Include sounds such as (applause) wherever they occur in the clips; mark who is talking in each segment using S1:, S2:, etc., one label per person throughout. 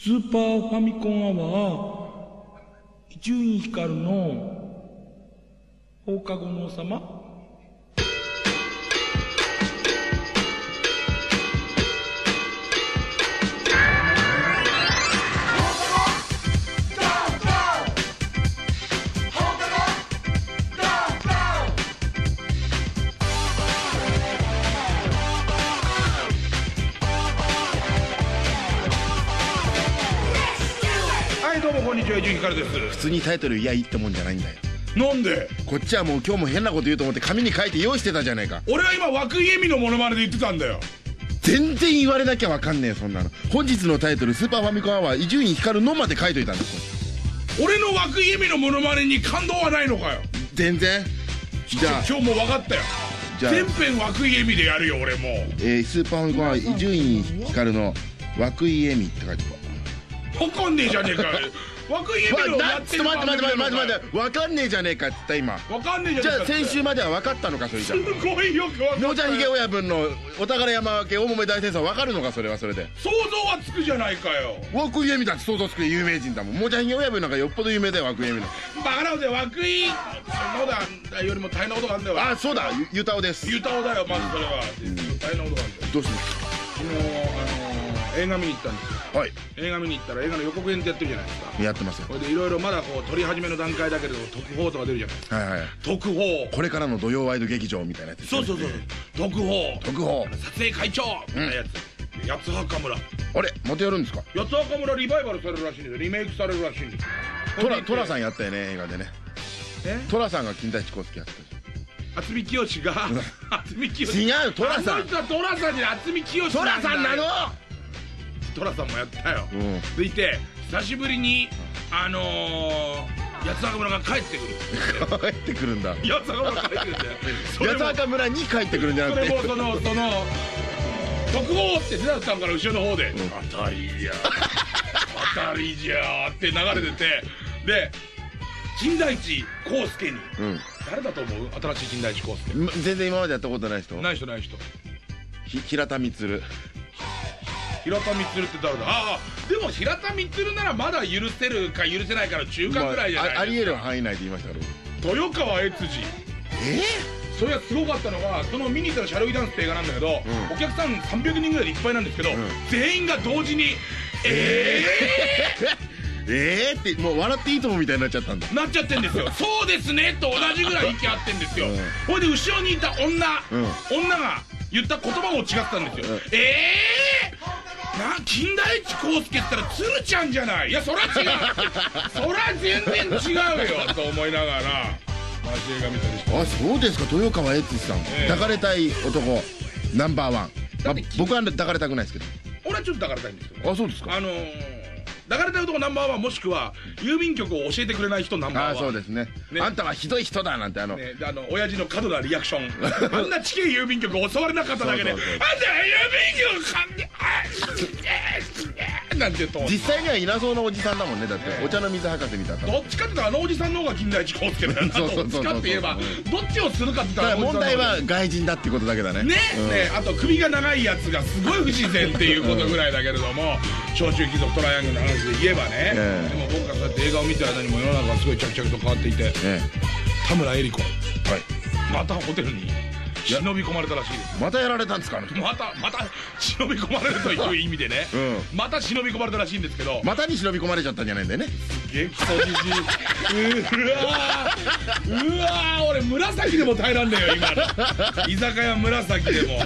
S1: スーパーファミコンアワー、伊集院光の放課後の王様。どうもこんにちは、伊集院光です。
S2: 普通にタイトルいやいいってもんじゃないんだよ
S1: なんで？
S2: こっちはもう今日も変なこと言うと思って紙に書いて用意してたじゃないか
S1: 俺は今、涌井絵美のモノマネで言ってたんだよ。
S2: 全然言われなきゃわかんねえそんなの本日のタイトル「スーパーファミコンアワー伊集院光の」まで書いといたんだ
S1: 俺の涌井絵美のモノマネに感動はないのかよ。
S2: 全然じゃあ
S1: 今日も分かったよ。
S2: じゃあ、
S1: 全編涌井絵美でやるよ、俺もう。
S2: えースーパーファミコンアワー伊集院光の涌井絵美って書いて
S1: わかんねえじゃねえかよ。涌井絵美の
S2: わな
S1: やってる
S2: ちょっと待って待って待って待
S1: っ
S2: ってわかんねえじゃねえかって言った今
S1: わかんねえじ
S2: じゃあ
S1: ゃねえかって。
S2: 先週までは分かったのかそれじゃ
S1: すごいよくわか
S2: もじゃひげ。親分のお宝山分け大桃大戦争分かるのかそれはそれで
S1: 想像はつくじゃないかよ。
S2: 涌井絵美だって想像つく有名人だもんもじゃひげ親分なんかよっぽど有名だよ涌井絵美の
S1: バカなことで涌井のだよりも大変なことがあるんだよ。
S2: あそうだゆゆたおです
S1: ゆたおだよ、まずそれは。大変なことがあるんだよ。
S2: どうして
S1: 昨日、あのー映画見に行ったんですよ。
S2: はい。
S1: 映画見に行ったら映画の予告編ってやってるじゃないですか。
S2: やってますよ。
S1: これでいろいろまだこう撮り始めの段階だけれど特報とか出るじゃないですか。
S2: はいはい
S1: 特報。
S2: これからの土曜ワイド劇場みたいなやつ
S1: そうそうそう。特報。
S2: 特報。
S1: 撮影会長みたいなやつ、八つ墓村。
S2: あれ？またやるんですか？
S1: 八つ墓村リバイバルされるらしいんですよ。リメイクされるらしいんですよ。
S2: トラトラさ
S1: ん
S2: んやったよね映画でね。
S1: え？
S2: トラさんが金田一耕助やって
S1: 渥美清が渥美清。
S2: 違うトラさん。
S1: トラさんじゃ渥美清
S2: たトラさんなの？
S1: トラさんもやったよ、
S2: うん。
S1: でいて久しぶりにあのー、八つ墓村が帰ってくる。
S2: 帰ってくるんだ。
S1: 八つ墓村帰ってくるんだ (laughs)
S2: 八幡村に帰ってくるんじゃなくて。
S1: それもそのその特報って出たさんから後ろの方で「当たりじゃ当たりじゃ」って流れててで金田一耕助に
S2: うん。
S1: 誰だと思う？新しい金田一耕助
S2: ま全然今までやったことない人。
S1: ない人ない人。
S2: ひ平田充
S1: 平田充って誰だ？ああでも平田充ならまだ許せるか許せないかの中間ぐらいじゃない
S2: あありえる範囲内で言いましたから。
S1: 豊川悦司。
S2: え？
S1: それがすごかったのがその見に行ったらシャルウィダンスって映画なんだけど、
S2: ん。
S1: お客さん300人ぐらいでいっぱいなんですけど、
S2: ん。
S1: 全員が同時に「え
S2: え？(laughs) えー、ってもう笑っていいともみたいになっちゃったんだ。
S1: ー!」なっちゃってんですよ「(laughs) そうですね」と同じぐらい息合ってんですよ、
S2: うん。
S1: ほいで後ろにいた女、
S2: うん。
S1: 女が言った言葉も違ったんですよ、
S2: うん。
S1: えー？な金田一耕助ったら鶴ちゃんじゃない。いやそら違う。(laughs) そら全然違うよ。と思いながらマジ映画見たりして。
S2: あそうですか。豊川悦司さん、
S1: ええ。
S2: 抱かれたい男。ナンバーワン、まあ僕は抱かれたくないですけど。
S1: 俺はちょっと抱かれたいんですけど
S2: あそうですか。
S1: あのー、抱かれたい男ナンバーワンもしくは郵便局を教えてくれない人ナンバーワン。
S2: ああそうですね。
S1: ね。
S2: あんたはひどい人だなんてあの、
S1: ね、であの親父の過度なリアクション。あんな地形郵便局襲われなかっただけで「あんたは郵便局なんて言うと。
S2: 実際にはいなそうなおじさんだもんねだって、
S1: ええ
S2: お茶の水博士みたいな
S1: どっちかっていうとあのおじさんの方が金田一耕助だよなどっちかって言えばどっちをするかって言ったら
S2: 問題は
S1: ね
S2: 外人だってことだけだね。
S1: ね。
S2: うん。
S1: あと首が長いやつがすごい不自然っていうことぐらいだけれども長州貴族トライアングルの話で言えばね、
S2: ええ。
S1: でも僕がそうやって映画を見てる間にも世の中はすごい着々と変わっていて
S2: え
S1: 田村恵里子。
S2: えはい。
S1: またホテルに忍び込まれたらしいです。
S2: またやられたんですか
S1: またまた忍び込まれるという意味でね、
S2: う
S1: また忍び込まれたらしいんですけど、
S2: またに忍び込まれちゃったんじゃないんだよね。
S1: 激クソじじいうわーうわー俺紫でも耐えらんねえよ今の。居酒屋紫でも。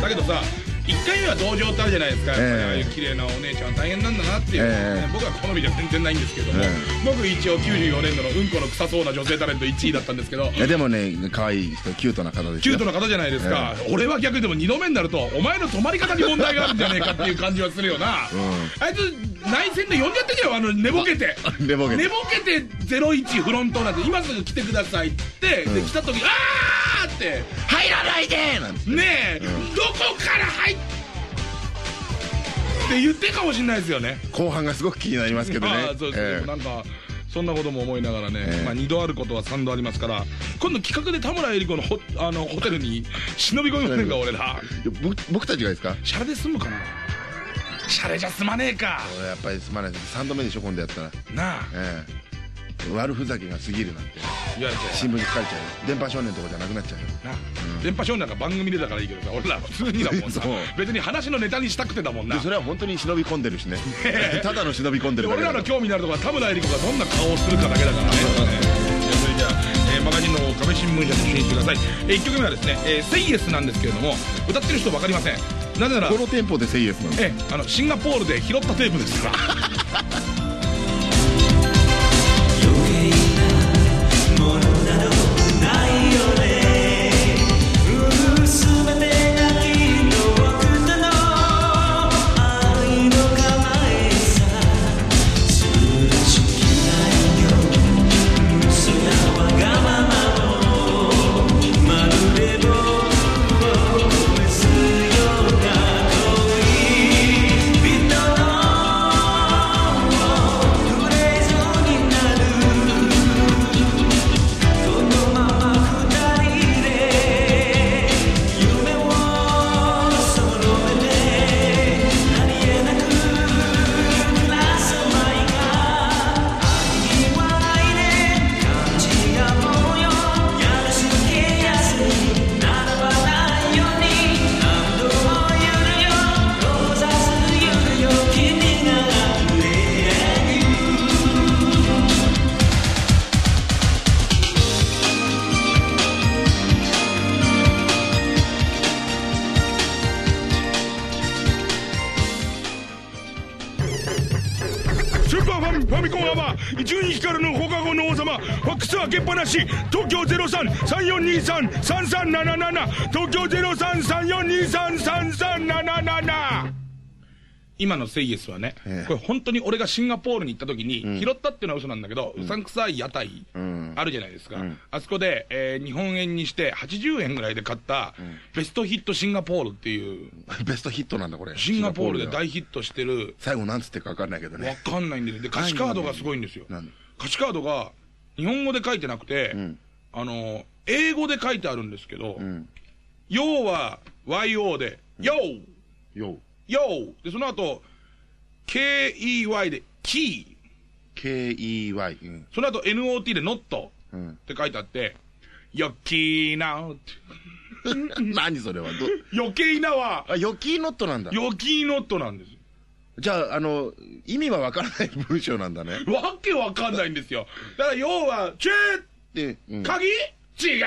S1: だけどさ1回目は同情ってあるじゃないですか、
S2: ええ。
S1: ああいう綺麗なお姉ちゃん大変なんだなっていう、
S2: ええ。
S1: 僕は好みじゃ全然ないんですけども、
S2: え
S1: 僕一応94年度のうんこの臭そうな女性タレント1位だったんですけど。
S2: いやでもね可愛い人キュートな方ですよ。
S1: キュートな方じゃないですか、俺は逆にでも2度目になるとお前の止まり方に問題があるんじゃねえかっていう感じはするよな、あいつ内戦で呼んじゃってんじゃんあの (laughs) 寝ぼけて。
S2: 寝ぼけて。
S1: 寝ぼけて01フロントなんて今すぐ来てくださいって、で来た時あーって。
S2: 入らないでなんて。
S1: ねえ、どこから入っって言ってかもしれないですよね。
S2: 後半がすごく気になりますけどね。
S1: ああそうです、
S2: ええ。
S1: なんかそんなことも思いながらね、
S2: ええ。
S1: まあ、2度あることは3度ありますから。今度企画で田村恵里子のホあのホテルに忍び込みませんか俺ら。
S2: 僕僕たちがですか？
S1: シャレで済むかな。シャレじゃ済まねえか。
S2: 俺やっぱりすまないです。3度目でしょ今度やったら。
S1: なあ。
S2: ええ悪ふざけが過ぎるなんて。
S1: 言われちゃう
S2: 新聞に書かれちゃうよ。電波少年とかじゃなくなっちゃうよ。
S1: な電波少年なんか番組でだからいいけどさ俺ら普通にだもんさ別に話のネタにしたくてだもんな。
S2: でそれは本当に忍び込んでるしね。(laughs) ただの忍び込んでるだけだから。
S1: らの興味のあるところは田村恵理子がどんな顔をするかだけだからね。それじゃあ、えーマガジンの壁新聞社に出演してください、え1曲目はですね「えーセイエスなんですけれども歌ってる人分かりません。なぜなら
S2: このテンポでセイエスなんです。
S1: ええあのシンガポールで拾ったテープですから (laughs) 三四二三、三三七七東京0334233377今のセイエスはね、
S2: ええ、
S1: これ本当に俺がシンガポールに行った時に、拾ったっていうのは嘘なんだけど、うん、さんくさい屋台、あるじゃないですか。
S2: うん、
S1: あそこで、えー、日本円にして80円ぐらいで買った、ベストヒットシンガポールっていう。(laughs)
S2: ベストヒットなんだこれ。
S1: シンガポールで大ヒットしてる。
S2: 最後なんつってかわかんないけどね。
S1: わかんないんで、ね、で、歌詞カードがすごいんですよ。歌詞カードが日本語で書いてなくて、あの、英語で書いてあるんですけど、
S2: うん
S1: 要は YO で、YO!
S2: よ
S1: YO! で、その後、KEY で、キー。
S2: KEY うん
S1: その後 NOT で NOT っ
S2: うん
S1: て書いてあって、よきーなーって。(laughs)
S2: 何それは？ど
S1: 余計なは、
S2: あヨキーノットなんだ
S1: よきーノットなんです。
S2: じゃああの意味は分からない文章なんだね
S1: わけわかんないんですよ。だから要は、チェー
S2: で、うん
S1: 鍵？違う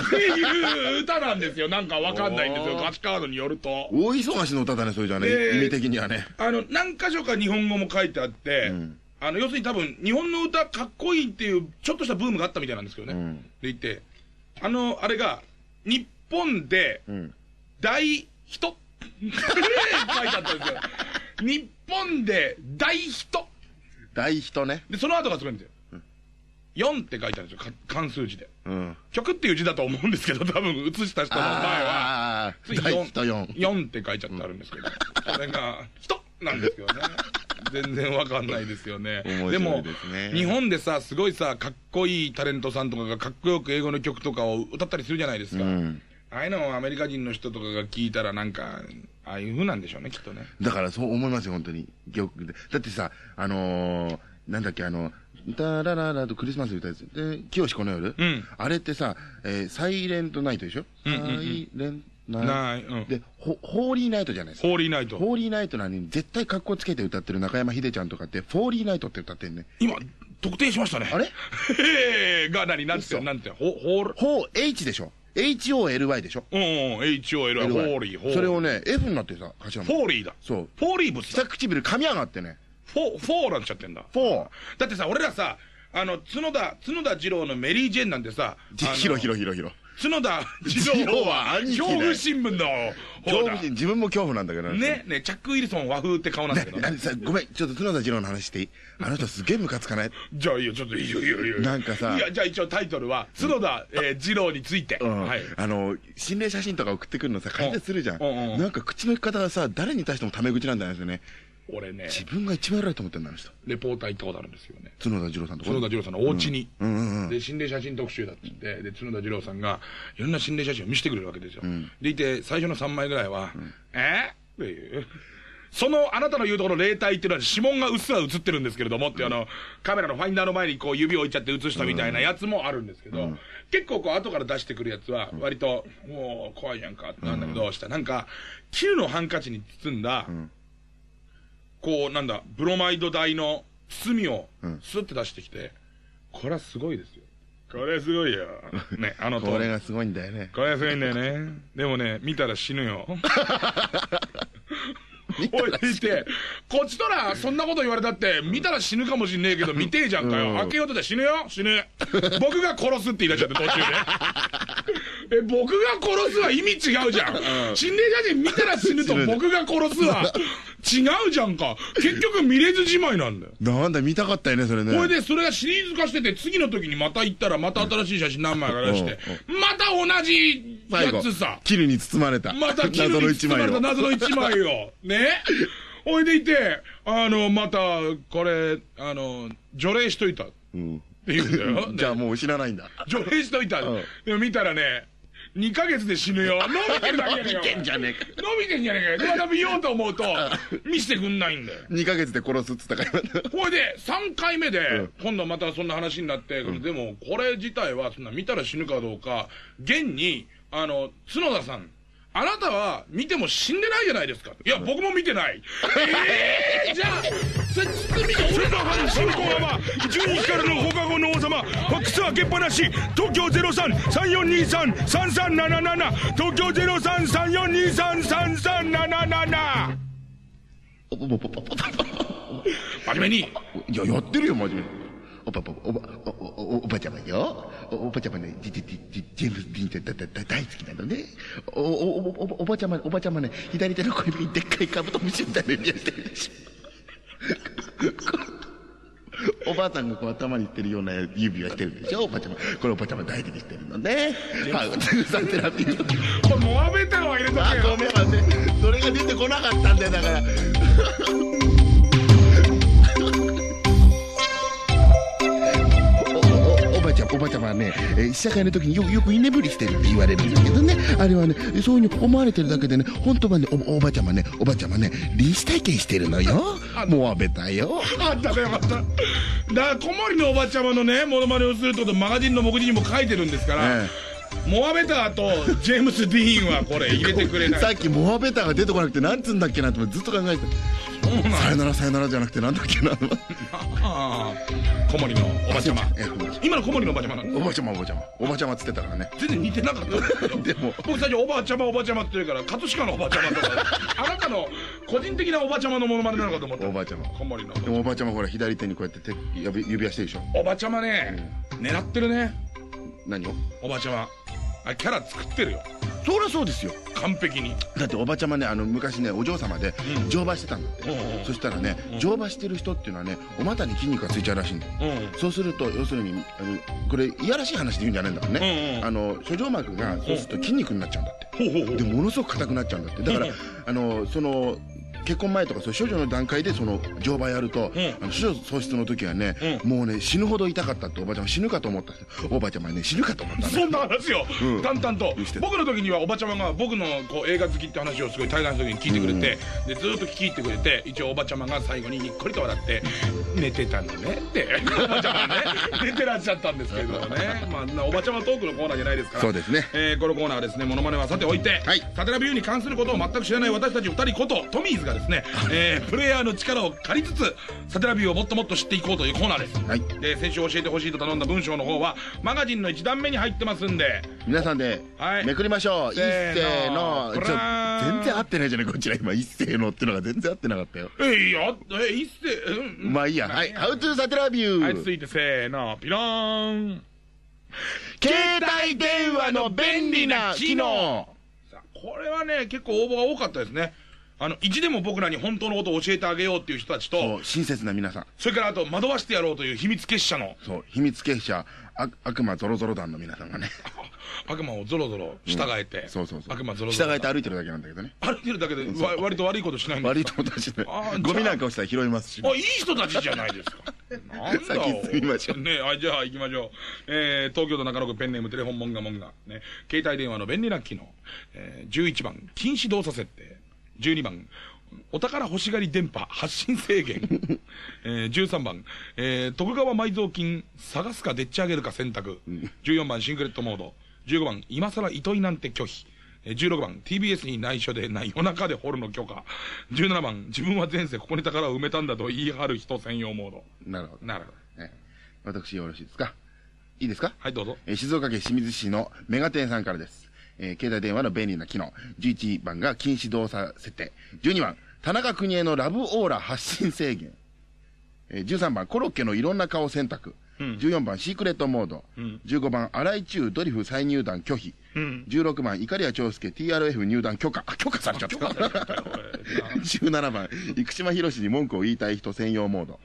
S1: っていう歌なんですよ。なんかわかんないんですよ。
S2: おー
S1: 歌詞カードによると。
S2: 大忙しの歌だねそれじゃあね、
S1: で
S2: 意味的にはね
S1: あの、何箇所か日本語も書いてあって、
S2: ん
S1: あの、要するに多分、日本の歌かっこいいっていう、ちょっとしたブームがあったみたいなんですけどね。
S2: うん
S1: でいて、あの、あれが、日本で
S2: うん
S1: 大人 (laughs) って書いてあったんですよ。日本で大人
S2: 大人ね
S1: で、その後がすごいんですよ。4って書いてあるんですよ。か関数字で。
S2: うん
S1: 曲っていう字だと思うんですけど、多分写した人の前は、
S2: ああ
S1: つい
S2: 大人4
S1: 4って書いちゃってあるんですけど、それが、人なんですよね。全然わかんないですよね。でも日本でさ、すごいさ、かっこいいタレントさんとかがかっこよく英語の曲とかを歌ったりするじゃないですか。
S2: うん
S1: ああいうのをアメリカ人の人とかが聞いたらなんか、ああいう風なんでしょうね、きっとね。
S2: だからそう思いますよ、本当に。曲で。だってさ、あのー、なんだっけ、あの、ダラララとクリスマス歌やつ。で、清この夜、
S1: うん
S2: あれってさ、えーサイレントナイトでしょ、
S1: うんうんうん
S2: サイレントナイ
S1: ない、うん
S2: ト。。で、ホホーリーナイトじゃないですか。
S1: ホーリーナイト。
S2: ホーリーナイトなのに絶対格好つけて歌ってる中山秀ちゃんとかって、フォーリーナイトって歌ってんね。
S1: 今、特定しましたね。
S2: あれ？
S1: へ (laughs) えが何なんて
S2: 嘘
S1: なんてホホール、
S2: ホー、H でしょ ?HOLY でしょ？
S1: うんうん、HOL はホーリー、ホーリー。
S2: それをね、F になってさ、頭も。
S1: フォーリーだ。
S2: そう。
S1: フォーリーブスだ
S2: 下。唇噛み上がってね。
S1: フォー、フォーなんちゃってんだ。
S2: フォー。
S1: だってさ、俺らさ、あの、角田、角田二郎のメリー・ジェンなんてさ、あの
S2: ひろひろひろひろ。
S1: 角田二
S2: 二郎
S1: 郎は恐怖新聞の
S2: 恐怖心自分も恐怖なんだけど
S1: ね、ね、チャック・ウィルソン和風って顔なんだけど
S2: ごめん、ちょっと角田二郎の話していい？あの人すげえムカつかない？
S1: じゃあいいよ、ちょっといいよ、いいよ、いいよ。
S2: なんかさ
S1: いや、じゃあ一応タイトルは、角田、えー二郎について。
S2: うん。
S1: はい。
S2: あの、心霊写真とか送ってくるのさ、解説するじゃん。
S1: うんうんうん
S2: なんか口の行き方がさ、誰に対してもタメ口なんだよね。
S1: 俺ね、
S2: 自分が一番偉いと思ってんの人。
S1: レポーター行ったことあるんですよね。
S2: 角田二郎さんとこ
S1: 角田二郎さんのお家に。
S2: うんうんうん。
S1: で、心霊写真特集だって言って、で、角田二郎さんが、いろんな心霊写真を見せてくれるわけですよ。でいて、最初の3枚ぐらいは、え？っていう。その、あなたの言うところ霊体っていうのは指紋がうっすら映ってるんですけれどもってあの、カメラのファインダーの前にこう指を置いちゃって映したみたいなやつもあるんですけど、結構こう後から出してくるやつは、割と、もう怖いやんかってなんだけど、した？らなんか、絹のハンカチに包んだ、こう、なんだ、ブロマイド台の包みをスッて出してきて、これはすごいですよ。これすごいよ。ね、あのと
S2: これがすごいんだよね。
S1: これすごいんだよね。でもね、見たら死ぬよ。(laughs) (laughs) おいこっちとら、そんなこと言われたって、見たら死ぬかもしんねえけど、見てえじゃんかよ。開けようとして死ぬよ死ぬ。(laughs) 僕が殺すって言い出しちゃって、途中で。え、僕が殺すは意味違うじゃん。心霊写真見たら死ぬと僕が殺すは、違うじゃんか。結局見れずじまいなんだよ。
S2: なんだ、見たかったよね、それね。
S1: これで、それがシリーズ化してて、次の時にまた行ったら、また新しい写真何枚か出して、また同じ
S2: 最後。絹に包まれた。
S1: また (laughs) 絹に包ま。れた謎の一枚を。(laughs) ねおいでいて、あの、また、これ、あの、除霊しといた。って
S2: うん。
S1: 言うんだよ。(laughs)
S2: じゃあもう知らないんだ。
S1: 除霊しといた。
S2: うん
S1: でも見たらね、2ヶ月で死ぬよ。伸びてるだけじゃねえかよ。
S2: 伸びてんじゃねえか。
S1: 伸びてんじゃねえかよ。で、また見ようと思うと、見せてくんないんだよ。
S2: 2ヶ月で殺すっつったから。
S1: ほいで、3回目で、
S2: ん
S1: 今度またそんな話になって、でも、これ自体は、そんな見たら死ぬかどうか、現に、あの、角田さん、あなたは見ても死んでないじゃないですか。いや、僕も見てない。えー、じゃあ、せ堤が俺の話
S3: 新小浜12時からの放課後の王様ファックス開けっぱなし東京0334233377東京0334233377
S2: おぽぽぽぽぽ
S1: 真面目に、
S2: いや、やってるよ、真面目に。おば、おば、お、お、お、おばちゃまよ。お、おばちゃまね、じ、じ、じ、じジェームズ・ディーンってだ、だ、だ、大好きなのね。お、お、お、お、おばちゃま、おばちゃまね、左手の小指にでっかいカブトムシみたいな指輪してるでしょ。(laughs) おばあさんがこう頭にしてるような指輪してるでしょおばちゃま。これおばちゃま大事にしてるのね。はい、さてなっていう。
S1: これモアベタンは入れと
S2: あ、
S1: けよ。
S2: ごめん。それが出てこなかったんだよ、だから。ばちゃん、おばちゃまはね、えー試写会の時によよく居眠りしてるって言われるんですけどね、あれはね、そういうふうに思われてるだけでね、本当はね、おおばちゃまね、おばちゃまね、臨死体験してるのよ。もうあべたよ。
S1: あったね、よかった。だから、小森のおばちゃまのね、モノマネをするってこと、マガジンの目次にも書いてるんですから、
S2: え
S1: モアベターとジェームス・ディーンはこれ入れてくれない。
S2: さっきモアベターが出てこなくて、なんつうんだっけなってずっと考えてた。さよならさよならじゃなくてなんだっけな。
S1: ああ、小森のおばちゃま。今の小森のおばちゃまなんで
S2: おばちゃまおばちゃま。おばちゃまっつってたからね。
S1: 全然似てなかったんで
S2: も
S1: 僕最初おばあちゃまおばちゃまって言うから、葛飾のおばちゃまとか、あなたの個人的なおばちゃまのモノマネなのかと思った。
S2: おばあちゃま
S1: 小森の。
S2: でもおばあちゃまほら左手にこうやって手指指輪してるでしょ。
S1: おばちゃまね、狙ってるね、
S2: 何を？
S1: おばちゃま。あ、キャラ作ってるよ。
S2: そりゃそうですよ。
S1: 完璧に。
S2: だっておばちゃまね、あの昔ね、お嬢様で
S1: うん
S2: 乗馬してたんだって。そしたらね、乗馬してる人っていうのはね、お股に筋肉がついちゃうらしいんだよ。
S1: うん。
S2: そうすると、要するに、あのこれ、いやらしい話で言うんじゃないんだろうね。あの、諸状膜が、そうすると筋肉になっちゃうんだって。で、ものすごく硬くなっちゃうんだって。だから
S1: うん、
S2: あの、その、結婚前とかそ処女の段階でその乗馬やると、
S1: うん。
S2: あの処女喪失の時はね、
S1: う
S2: もうね死ぬほど痛かったっておばあちゃんは死ぬかと思ったおばあちゃまはね死ぬかと思った
S1: そんな話を
S2: うん。
S1: 淡々と。僕の時にはおばちゃまが僕のこう映画好きって話をすごい対談した時に聞いてくれて、でずーっと聞き入ってくれて一応おばちゃまが最後ににっこりと笑って「寝てたのね」って (laughs) おばちゃまね寝てらっしゃったんですけどね。(laughs) まあなおばちゃまトークのコーナーじゃないですから。
S2: そうですね。
S1: えーこのコーナーはですねモノマネはさておいて、
S2: はい。
S1: サテラビューに関することを全く知らない私たち2人ことトミーズがですね、えープレイヤーの力を借りつつサテラビューをもっともっと知っていこうというコーナーです。
S2: はい。
S1: で先週教えてほしいと頼んだ文章の方はマガジンの1段目に入ってますんで。
S2: 皆さんで
S1: はい。
S2: めくりましょう、い、
S1: せー
S2: せー
S1: の
S2: 全然合ってないじゃないこちら今。一斉のってのが全然合ってなかったよ。
S1: えいやえ一斉うん
S2: まあいいや。はい「ハウトゥーサテラビュー」
S1: はい続いてせーの。ピローン。
S2: 携帯電話の便利な機能。
S1: これはね結構応募が多かったですねあの意地でも僕らに本当のことを教えてあげようっていう人たち
S2: そ
S1: と
S2: う親切な皆さん。
S1: それからあと惑わしてやろうという秘密結社の
S2: そう秘密結社あ悪魔ゾロゾロ団の皆さんがね。(laughs)
S1: 悪魔をゾロゾロ従えて、
S2: そうそうそう。
S1: 悪魔ゾロゾロ
S2: 従えて歩いてるだけなんだけどね。
S1: 歩いてるだけでわ割と悪いことしないんです
S2: 悪いと思ったしね
S1: あー
S2: ゴミなんか落ちたら拾いますしね。
S1: あ、いい人たちじゃないですか。なんだ
S2: 先進みましょう。
S1: ね、はい、じゃあ行きましょう。えー、東京都中野区ペンネームテレフォンモンガモンガ。ね、携帯電話の便利な機能。えー、11番、禁止動作設定。12番、お宝欲しがり電波発信制限。(laughs) えー、13番、えー、徳川埋蔵金探すかでっち上げるか選択。14番、シンクレットモード。15番、今更糸井なんて拒否。えー16番、TBS に内緒でない夜中で掘るの許可。17番、自分は前世ここに宝を埋めたんだと言い張る人専用モード。
S2: なるほど。
S1: なるほど。
S2: ええ私よろしいですか？いいですか？
S1: はい、どうぞ。
S2: えー静岡県清水市のメガテンさんからです。えー携帯電話の便利な機能。11番が禁止動作設定。12番、田中邦衛のラブオーラ発信制限。えー13番、コロッケのいろんな顔選択。14番、シークレットモード。15番、荒井中ドリフ再入団拒否。16番、イカリア長介 TRF 入団許可。あ許可されちゃった。17 (laughs) 番、生島博士に文句を言いたい人専用モード。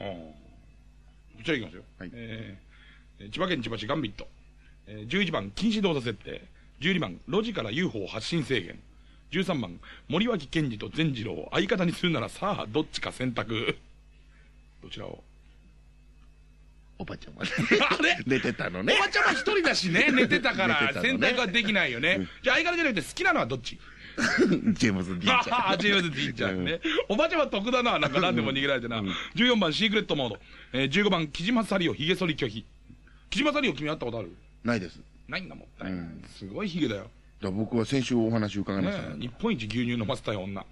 S1: じゃあいきますよ。
S2: はい
S1: えー千葉県千葉市ガンビット。えー11番、禁止動作設定。12番、路地から UFO 発信制限。13番、森脇健児と善次郎を相方にするならさあ、どっちか選択。どちらを？
S2: おばちゃんはね
S1: あれ？
S2: 寝てたのね
S1: お。ばちゃま一人だしね、(laughs) 寝てたから、選択はできないよね。じゃあ相方じゃなくて好きなのはどっち？(laughs)
S2: ジェームズ・ディーンちゃん。
S1: ああ、ジェームズ・ディーンちゃんね。おばちゃま得だな、なんか何でも逃げられてな。14番、シークレットモード。えー15番、木島サリオ、髭剃り拒否。木島サリオ、君会ったことある？
S2: ないです。
S1: ないんだもったいない。すごいヒゲだよ。
S2: だ僕は先週お話伺いましたね。
S1: ね日本一牛乳飲ませたよ、女。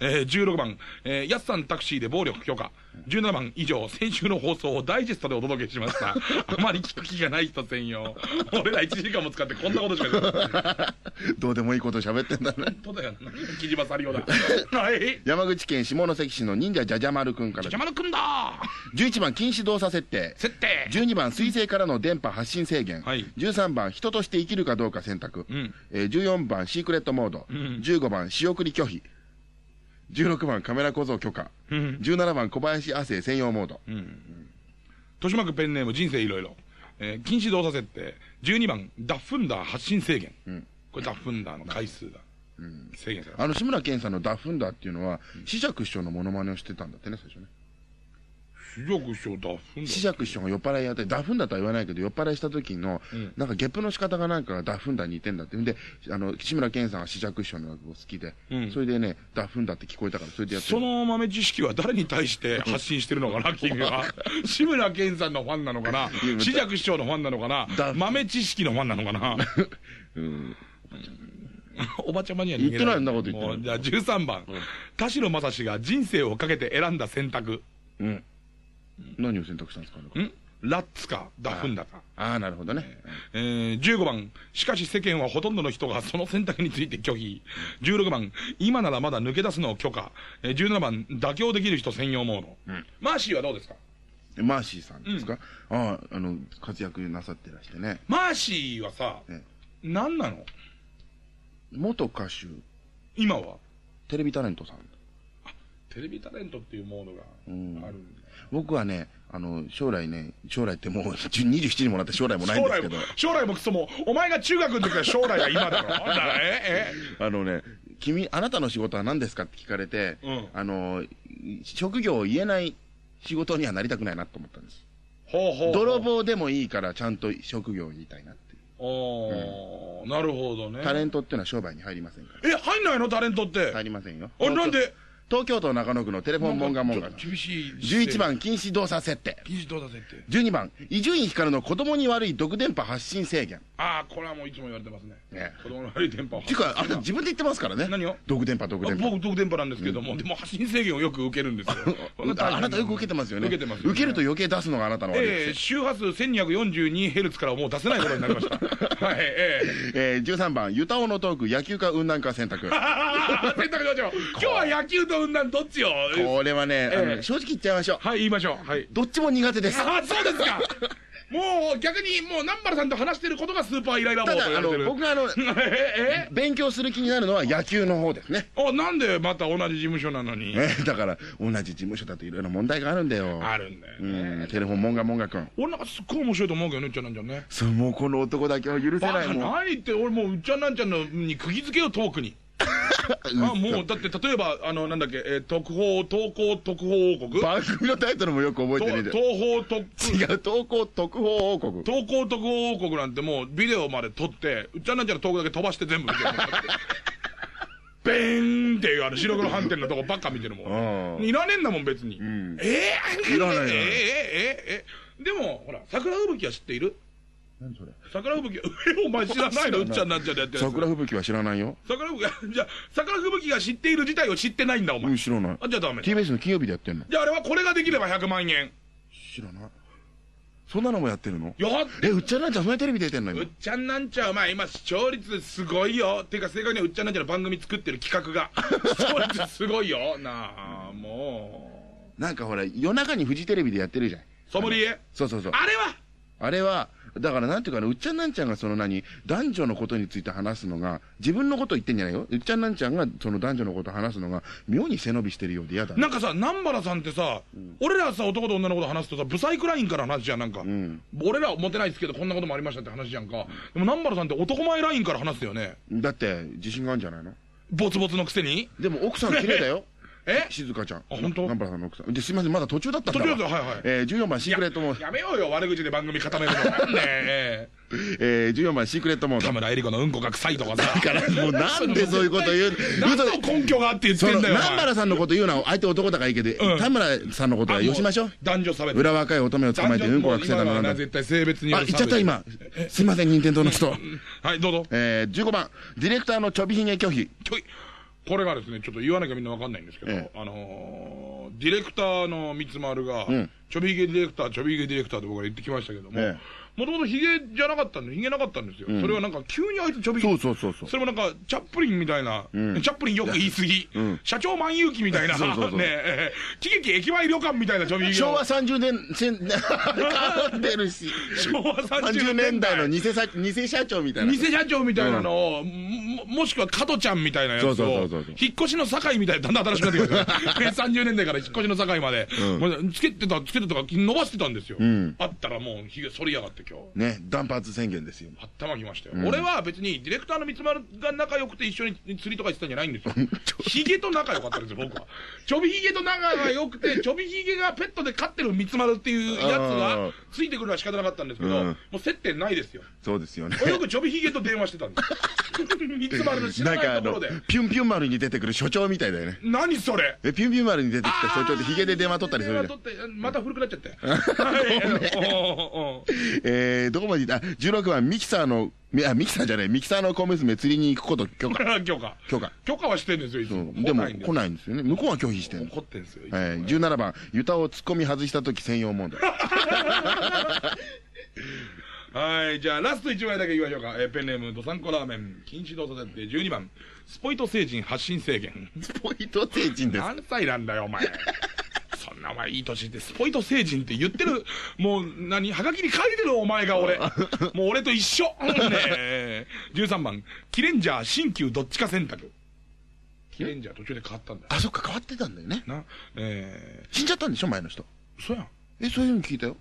S1: えー16番、えー、やすさんタクシーで暴力許可。17番、以上、先週の放送をダイジェストでお届けしました。あまり聞く気がない人専用。俺ら1時間も使ってこんなことしか。
S2: どうでもいいこと喋ってんだね。
S1: 本当だよな。木島サリオだ。(laughs) はい。
S2: 山口県下関市の忍者じゃじゃ丸くんから
S1: 邪。魔のくんだ
S2: 11番禁止動作設定。
S1: 設定
S2: 12番水星からの電波発信制限。
S1: はい
S2: 13番人として生きるかどうか選択。
S1: ん
S2: えー14番シークレットモード。15番仕送り拒否。16番カメラ小僧許可。17番小林亜生専用モード。
S1: 豊島区ペンネーム人生いろいろ。えー禁止動作設定。12番、ダッフンダー発信制限。これダッフンダーの回数だ。制限される。
S2: あの、志村けんさんのダフンダっていうのは、紫尺師匠のモノマネをしてたんだってね、最初ね。
S1: 主力師匠ダッフンダ
S2: 紫
S1: ー。
S2: 尺師匠が酔っ払いやって、ダフンダとは言わないけど、酔っ払いした時の、なんかゲップの仕方がなんかがダフンダに似てんだって。んで、あの、志村けんさんが紫尺師匠の落語好きで、それでね、ダフンダって聞こえたから、それでやってる。
S1: その豆知識は誰に対して発信してるのかな、君は。志村けんさんのファンなのかな？志尺師匠のファンなのかな？
S2: だ
S1: 豆知識のファンなのかな？おばちゃまには逃げ
S2: 言ってないそんなこと言ってない。
S1: じゃあ13番。田代正史が人生をかけて選んだ選択。
S2: うん。何を選択したんですかね
S1: ん？ラッツか、ダフンダか。
S2: ああ、なるほどね。
S1: えー、15番、しかし世間はほとんどの人がその選択について拒否。16番、今ならまだ抜け出すのを許可。えー、17番、妥協できる人専用モード。マーシーはどうですか？
S2: マーシーさんですか、ああ、あの、活躍なさってらしてね。
S1: マーシーはさ、
S2: え
S1: 何なの？
S2: 元歌手、
S1: 今は？
S2: テレビタレントさん。
S1: テレビタレントっていうモードがあるんだ。
S2: 僕はね、あの、将来ね、将来ってもう (laughs) 27にもなって将来もないんですけど
S1: 将来も、、将来もクソも、お前が中学の時から将来は今だろ。だええ
S2: あのね、君、あなたの仕事は何ですかって聞かれて、
S1: うん
S2: あの、職業を言えない仕事にはなりたくないなと思ったんです。
S1: ほうほう。
S2: 泥棒でもいいからちゃんと職業を言いたいなっていう。
S1: おー、なるほどね。
S2: タレントっていうのは商売に入りませんか
S1: え、入んないの？タレントって。
S2: ら。入りませんよ。
S1: あれなんで
S2: 東京都中野区のテレフォンモンガモンガの
S1: 厳しい。
S2: 11。番禁止動作設定。
S1: 禁止動作設定。
S2: 12番、伊集院光の子供に悪い毒電波発信制限。
S1: ああ、これはもういつも言われてますね。
S2: ね
S1: 子供の悪い電波を
S2: ていうか、あなた自分で言ってますからね。
S1: 何を？
S2: 毒電波、毒電波。
S1: 僕、特電波なんですけども、でも発信制限をよく受けるんですよ。(laughs)
S2: ああなたよく受けてますよね。
S1: 受けてます。
S2: 受けると余計出すのがあなたの
S1: ええ。周波数 1242Hz からもう出せないことになりました。(laughs) はい、ええ
S2: えー、13番、ユタオのトーク、野球か雲南か選択。(laughs)
S1: 選択しましょう。今日は野球と雲南どっちよ。
S2: これはね、正直言っちゃいましょう。
S1: はい、言いましょう。はい。
S2: どっちも苦手です。
S1: ああ、そうですか。(laughs) もう逆にもう南原さんと話してることがスーパーイライラ棒
S2: ただ、あの
S1: と言われて、る。
S2: 僕があの、(laughs)
S1: ええ
S2: 勉強する気になるのは野球の方ですね。
S1: あ、なんでまた同じ事務所なのに？(laughs)
S2: えーだから、同じ事務所だといろいろ問題があるんだよ。
S1: あるんだよ
S2: う
S1: ね。
S2: ん、テレフォンモンガモンガ君。
S1: 俺なんかすっごい面白いと思うけどね、うっちゃんなんちゃんね。
S2: そう、もうこの男だけは許せないもん。
S1: 何言って、俺もううっちゃんなんちゃんのに釘付けよう、トークに。あもう、だって例えば、あの、なんだっけ、えー特報、投稿特報王国？
S2: 番組のタイトルもよく覚えてねえ
S1: 東方特、
S2: 違う、投稿特報王国。
S1: 投稿特報王国なんてもうビデオまで撮って、うっちゃんなんちゃんのトークだけ飛ばして全部見てる。(laughs) ベーンっていうあの白黒斑点のとこばっか見てるも
S2: うん
S1: ん。いらねえんだもん、別に。
S2: ん
S1: ええ
S2: いらないよ
S1: ええええええでも、ほら、桜吹雪は知っている？
S2: 何それ
S1: 桜吹雪、え、お前知らないの？うっちゃんなんちゃんでやってるやつ
S2: 桜吹雪は知らないよ
S1: 桜吹雪、じゃあ、桜吹雪が知っている自体を知ってないんだ、お前。
S2: うん知らない
S1: あ、じゃあダメ。
S2: TBS の金曜日でやってんの？
S1: じゃああれはこれができれば100万円。
S2: 知らないそんなのもやってるの？
S1: やっ
S2: えうっちゃんなんちゃんそんなテレビ出てんの今？
S1: うっちゃんなんちゃん、まあ今視聴率すごいよ。てか正確にはうっちゃんなんちゃんの番組作ってる企画が。(laughs) 視聴率すごいよ。なあ、も
S2: なんかほら夜中にフジテレビでやってるじゃん
S1: う。ソムリエ？
S2: そうそうそう
S1: あれは？
S2: あれはだからなんていうかなうっちゃんなんちゃんがその何男女のことについて話すのが自分のこと言ってんじゃないようっちゃんなんちゃんがその男女のこと話すのが妙に背伸びしてるようで嫌だね
S1: なんかさ、南原さんってさ、俺らさ、男と女のこと話すとさ、ブサイクラインから話じゃん、なんか。
S2: ん
S1: 俺らはモテないですけど、こんなこともありましたって話じゃんか。でも南原さんって男前ラインから話すよね。
S2: だって自信があるんじゃないの？
S1: ボツボツのくせに。
S2: でも奥さん綺麗だよ (laughs)
S1: え？
S2: 静香ちゃん
S1: あ本当？
S2: 南原さんの奥さんですいませんまだ途中だったんだわ
S1: 途中だはいはい
S2: えー、14番シークレットモード
S1: やめようよ、悪口で番組固めるの。ねえ。(laughs)
S2: えー、14番シークレットモード
S1: 田村恵里子のうんこが臭いとかさ。
S2: だからもうなんでそういうこと言う
S1: 何の根拠があって言ってんだよ。
S2: 南原さんのこと言うのは相手男だからいいけど、
S1: うん
S2: 田村さんのことはよしましょう
S1: 男女差別。
S2: 裏若い乙女を捕まえてうんこが癖だななんだ
S1: 絶対性別によ
S2: あ、
S1: る
S2: 言っちゃった今。すいません、任天堂の人。(laughs)
S1: はい、どうぞ。
S2: えー、15番、ディレクターのちょびひげ拒否。
S1: ちょい。これがですね、ちょっと言わなきゃみんなわかんないんですけど、
S2: え
S1: あのー、ディレクターの三つ丸が、
S2: ん。
S1: ちょびひげディレクター、ちょびひげディレクターって僕は言ってきましたけども
S2: え、
S1: もともとひげじゃなかったんで、ひげなかったんですよ。それはなんか急にあいつちょび
S2: そうそうそうそう。
S1: それもなんか、チャップリンみたいな、チャップリンよく言い過ぎ、
S2: ん。
S1: 社長万有記みたいな、
S2: そうそうそう
S1: ねえ、喜劇駅前旅館みたいなちょびひげを
S2: 昭和30年、せん、絡んでるし。
S1: 昭和
S2: 30
S1: 30
S2: 年
S1: 年代
S2: 代の偽さ偽社長みたいな。
S1: 偽社長みたいなのを、ももしくは加トちゃんみたいなやつを
S2: そうそうそうそう
S1: 引っ越しの境みたいなだんだん新しくなってくる30年代から引っ越しの境まで、
S2: うん。
S1: もうつけてたつけてたから伸ばしてたんですよ、
S2: ん。
S1: あったらもうひげ剃りやがって
S2: ね、断髪宣言ですよ。
S1: 頭きましたよ、俺は別にディレクターの三つ丸が仲良くて一緒に釣りとかしてたんじゃないんですよ (laughs) ヒゲと仲良かったんですよ僕は (laughs) ちょびひげと仲が良くてちょびひげがペットで飼ってる三つ丸っていうやつ
S2: あ
S1: が
S2: ー
S1: ついてくるのは仕方なかったんですけど、
S2: うん
S1: もう接点ないですよ
S2: そうですよね。
S1: 俺よくちょびひげと電話してたんです。(laughs) 三つ丸の知ら
S2: なんか
S1: ないところで。、
S2: ピュンピュン丸に出てくる所長みたいだよね。
S1: 何それ？
S2: え、ピュンピュン丸に出てきた所長ってヒゲで電話取ったりするじゃん
S1: 電話。取って、また古くなっちゃって。はいおうおう
S2: えー、どこまで言った？あ、16番、ミキサーの、みあ、ミキサーじゃない、ミキサーの小娘釣りに行くこと許可。(laughs)
S1: 許可。
S2: 許可。
S1: 許可はしてんですよ、いつも。
S2: でも
S1: 来ないん
S2: ですよね。向こうは拒否してるの。
S1: 怒ってんですよ。いつも
S2: えー、17番、ユタを突っ込み外した時専用問題。(laughs)
S1: はい、じゃあラスト1枚だけ言いましょうか。えーペンネーム、ドサンコラーメン、禁止動作設定12番、スポイト星人発信制限。
S2: スポイト星人です。
S1: 何歳なんだよ、お前。そんなお前いい年でスポイト星人って言ってる、(laughs) もう何、はがきに書いてるお前が俺。(laughs) もう俺と一緒。ねえ13番、キレンジャー新旧どっちか選択。キレンジャー途中で変わったんだよ。
S2: あ、そっか、変わってたんだよね。
S1: な、え
S2: 死んじゃったんでしょ、前の人。
S1: ー、嘘やん。
S2: え、そういうの聞いたよ。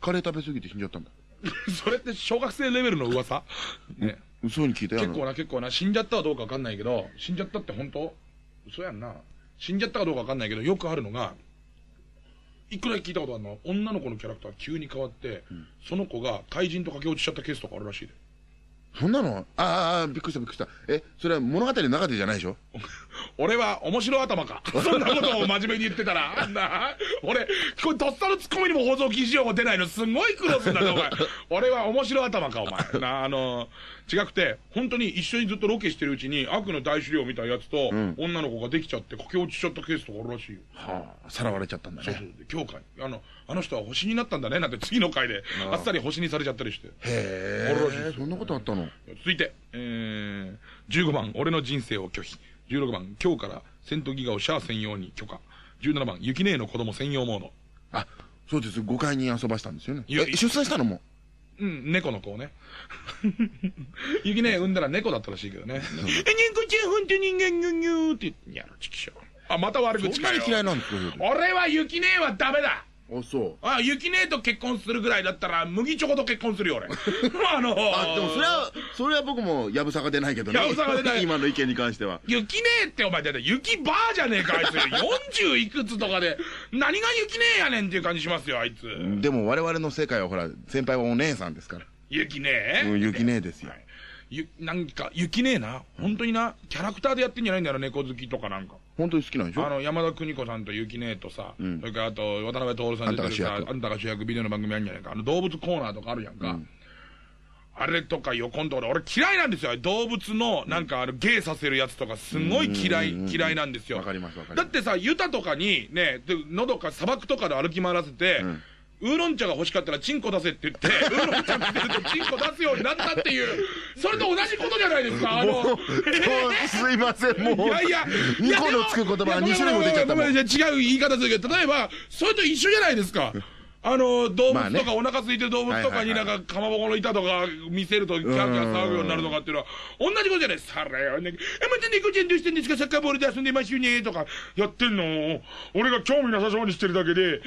S2: カレー食べ過ぎて死んじゃったんだ。(laughs)
S1: それって小学生レベルの噂？ね。
S2: そういうの聞いたよ。
S1: 結構な、結構な、死んじゃったかどうかわかんないけど、死んじゃったって本当？嘘やんな。死んじゃったかどうかわかんないけど、よくあるのが、いくらい聞いたことあるの女の子のキャラクターが急に変わって、その子が怪人と駆け落ちしちゃったケースとかあるらしいで。
S2: そんなの？ああ、びっくりしたびっくりした。え、それは物語の中でじゃないでしょ？(laughs)
S1: 俺は面白頭か。(laughs) そんなことを真面目に言ってたら。なあ俺、これとっさのツッコミにも放送禁止用語出ないのすごい苦労するんだぞ、お前。俺は面白頭か、お前。(laughs) なあ、あの、違くて、本当に一緒にずっとロケしてるうちに悪の大狩猟みたいなやつと、
S2: ん
S1: 女の子ができちゃって駆け落ちしちゃったケースとかあるらしいよ。
S2: はあ、さらわれちゃったんだ
S1: そうそう今日回、あの、あの人は星になったんだね、なんて次の回で、あっさり星にされちゃったりして。
S2: へ
S1: あるらしい
S2: そんなことあったの？
S1: 続いて、えー、15番、俺の人生を拒否。16番、今日から戦闘ギガをシャア専用に許可。17番、雪姉の子供専用モード。
S2: あ、そうです。5階に遊ばしたんですよね。
S1: いや
S2: え、出産したのも？
S1: うん、猫の子をね。(laughs) 雪姉産んだら猫だったらしいけどね。え、猫ちゃんほんと人間ニュニューって言って、いや、ちきしょ。あ、また悪
S2: そんなに
S1: 口かよ。
S2: 嫌いなんですか
S1: 俺は雪姉はダメだ
S2: あ、そう。
S1: あ、雪姉と結婚するぐらいだったら、麦チョコと結婚するよ、俺。(laughs) あのー、
S2: あ、でもそれは、それは僕もやぶさか出ないけどね。
S1: やぶさか出ない (laughs)
S2: 今の意見に関しては。
S1: 雪姉ってお前だって雪バーじゃねえか、あいつ。(laughs) 40いくつとかで、何が雪姉やねんっていう感じしますよ、あいつ。
S2: でも我々の世界はほら、先輩はお姉さんですから。
S1: 雪姉
S2: うん雪姉ですよ
S1: はいゆ、なんか、雪ねえな？本当にな、キャラクターでやってんじゃないんだよ、猫好きとかなんか。
S2: 本当に好きなんでしょ？
S1: あの、山田邦子さんと雪ねえとさ、
S2: ん
S1: それからあと、渡辺徹さん出てるさ
S2: あんたが主、役
S1: ビデオの番組あるんじゃないか。あの、動物コーナーとかあるやんか。あれとか横んとこで、俺嫌いなんですよ。動物の、なんかあの、芸させるやつとか、すんごい嫌い、嫌いなんですよ。
S2: わかりますわかります
S1: だってさ、ユタとかに、ね、で、のどか砂漠とかで歩き回らせて、ウーロン茶が欲しかったらチンコ出せって言って、(laughs) ウーロン茶見てるとチンコ出すようになったっていう、それと同じことじゃないですか、あの、
S2: すいません。もう (laughs)
S1: いやいや、
S2: 2個のつく言葉が2種類も出ちゃったもん。
S1: 違う言い方するけど、例えば、それと一緒じゃないですか。あの、動物とか、お腹空いてる動物とかにないんか、かまぼこの板とか見せると、キャーキャー騒ぐようになるとかっていうのは、同じことじゃない。されよ、ね、え、また猫ちゃんどうしてんですか？サッカーボールで遊んでますよねとか、やってんの？俺が興味なさそうにしてるだけで、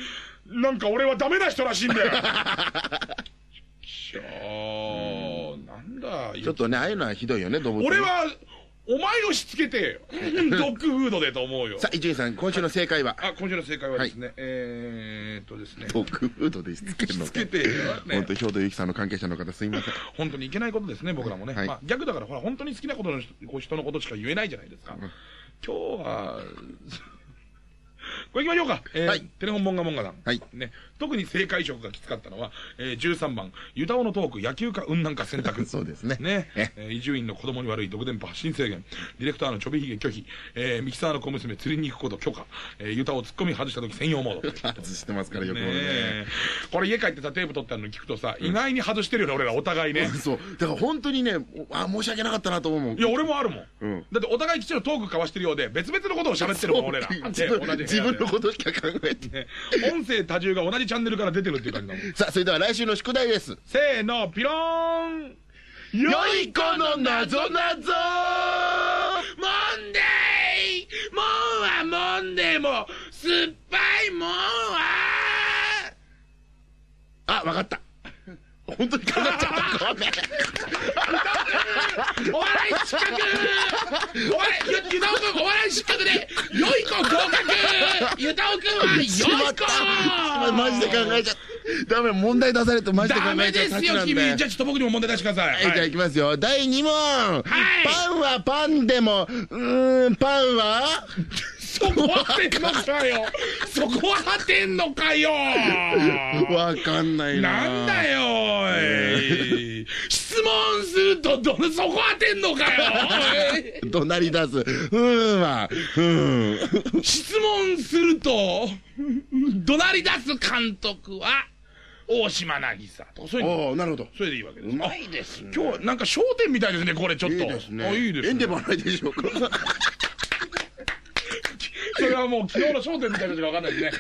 S1: なんか俺はダメな人らしいんだよ。(laughs) なんだ、
S2: ちょっとねああいうのはひどいよね動物
S1: 俺は、お前をしつけて、ドッグフードでと思うよ。
S2: さあ伊集院さん今週の正解は？
S1: あ、今週の正解はですね、えーっとですね、
S2: ドッグフードでしつけるの
S1: しつけて、ね。
S2: 本当、兵藤由紀さんの関係者の方すいません。
S1: 本当にいけないことですね、僕らもね。逆だから、ほら、本当に好きなことの人こう人のことしか言えないじゃないですか。今日は、これ行きましょうか。えー
S2: はい
S1: テレホンモンガモンガさん。
S2: はい
S1: ね。特に正解色がきつかったのは、えー、13番、ユタオのトーク、野球か雲南か選択。
S2: そうですね
S1: ね。
S2: え
S1: えー伊集院の子供に悪い独電波発信制限。ディレクターのちょびひげ拒否。えーミキサーの小娘釣りに行くこと許可。えーユタを突っ込み外した時専用モード。(laughs)
S2: 外してますからよく
S1: ねこれ家帰ってさテープ取ってあるの聞くとさ、意外に外してるよね俺らお互いね
S2: そうだから本当にねあ申し訳なかったなと思うもん
S1: いや俺もあるもん、
S2: うん
S1: だってお互いきちんとトーク交わしてるようで別々のことを喋ってるもん俺ら、
S2: 自分のことしか考えて
S1: ね音声多重が同じチャンネルから出てるっていう感じだもん。(laughs)
S2: さあそれでは来週の宿題です。
S1: せーのピローン。
S2: よい子の謎謎
S1: モンデーもんはモンデーも。酸っぱいもんは。
S2: あわかった。本当に考えちゃった。ごめん。
S1: お笑い失格。お笑いゆゆたお笑い失格で。よい子合格ゆたおくんはよい
S2: しまった。
S1: 子
S2: マジで考えちゃダメ問題出されるとマジで考
S1: ダメ
S2: えちゃう
S1: ですよ君じゃあちょっと僕にも問題出してください、
S2: はい、じゃあいきますよ。第2問、
S1: い。
S2: パンはパンでも、うーん、パンは？
S1: そこは当てんのかよ。そこは当てんのかよ。
S2: わかんないな。
S1: なんだよおい。質問するとどそこ当てんのかよ
S2: 怒鳴り出す。うーんは、うーん。
S1: 質問すると怒鳴り出す監督は大島渚とかそういう
S2: なるほど。
S1: それでいいわけです
S2: うまいですね。
S1: 今日はなんか焦点みたいですねこれちょっと
S2: いいですね。
S1: あいいですね
S2: 縁でもないでしょうか。(laughs)
S1: それはもう昨日の焦点みたいなのしかわかんないですね。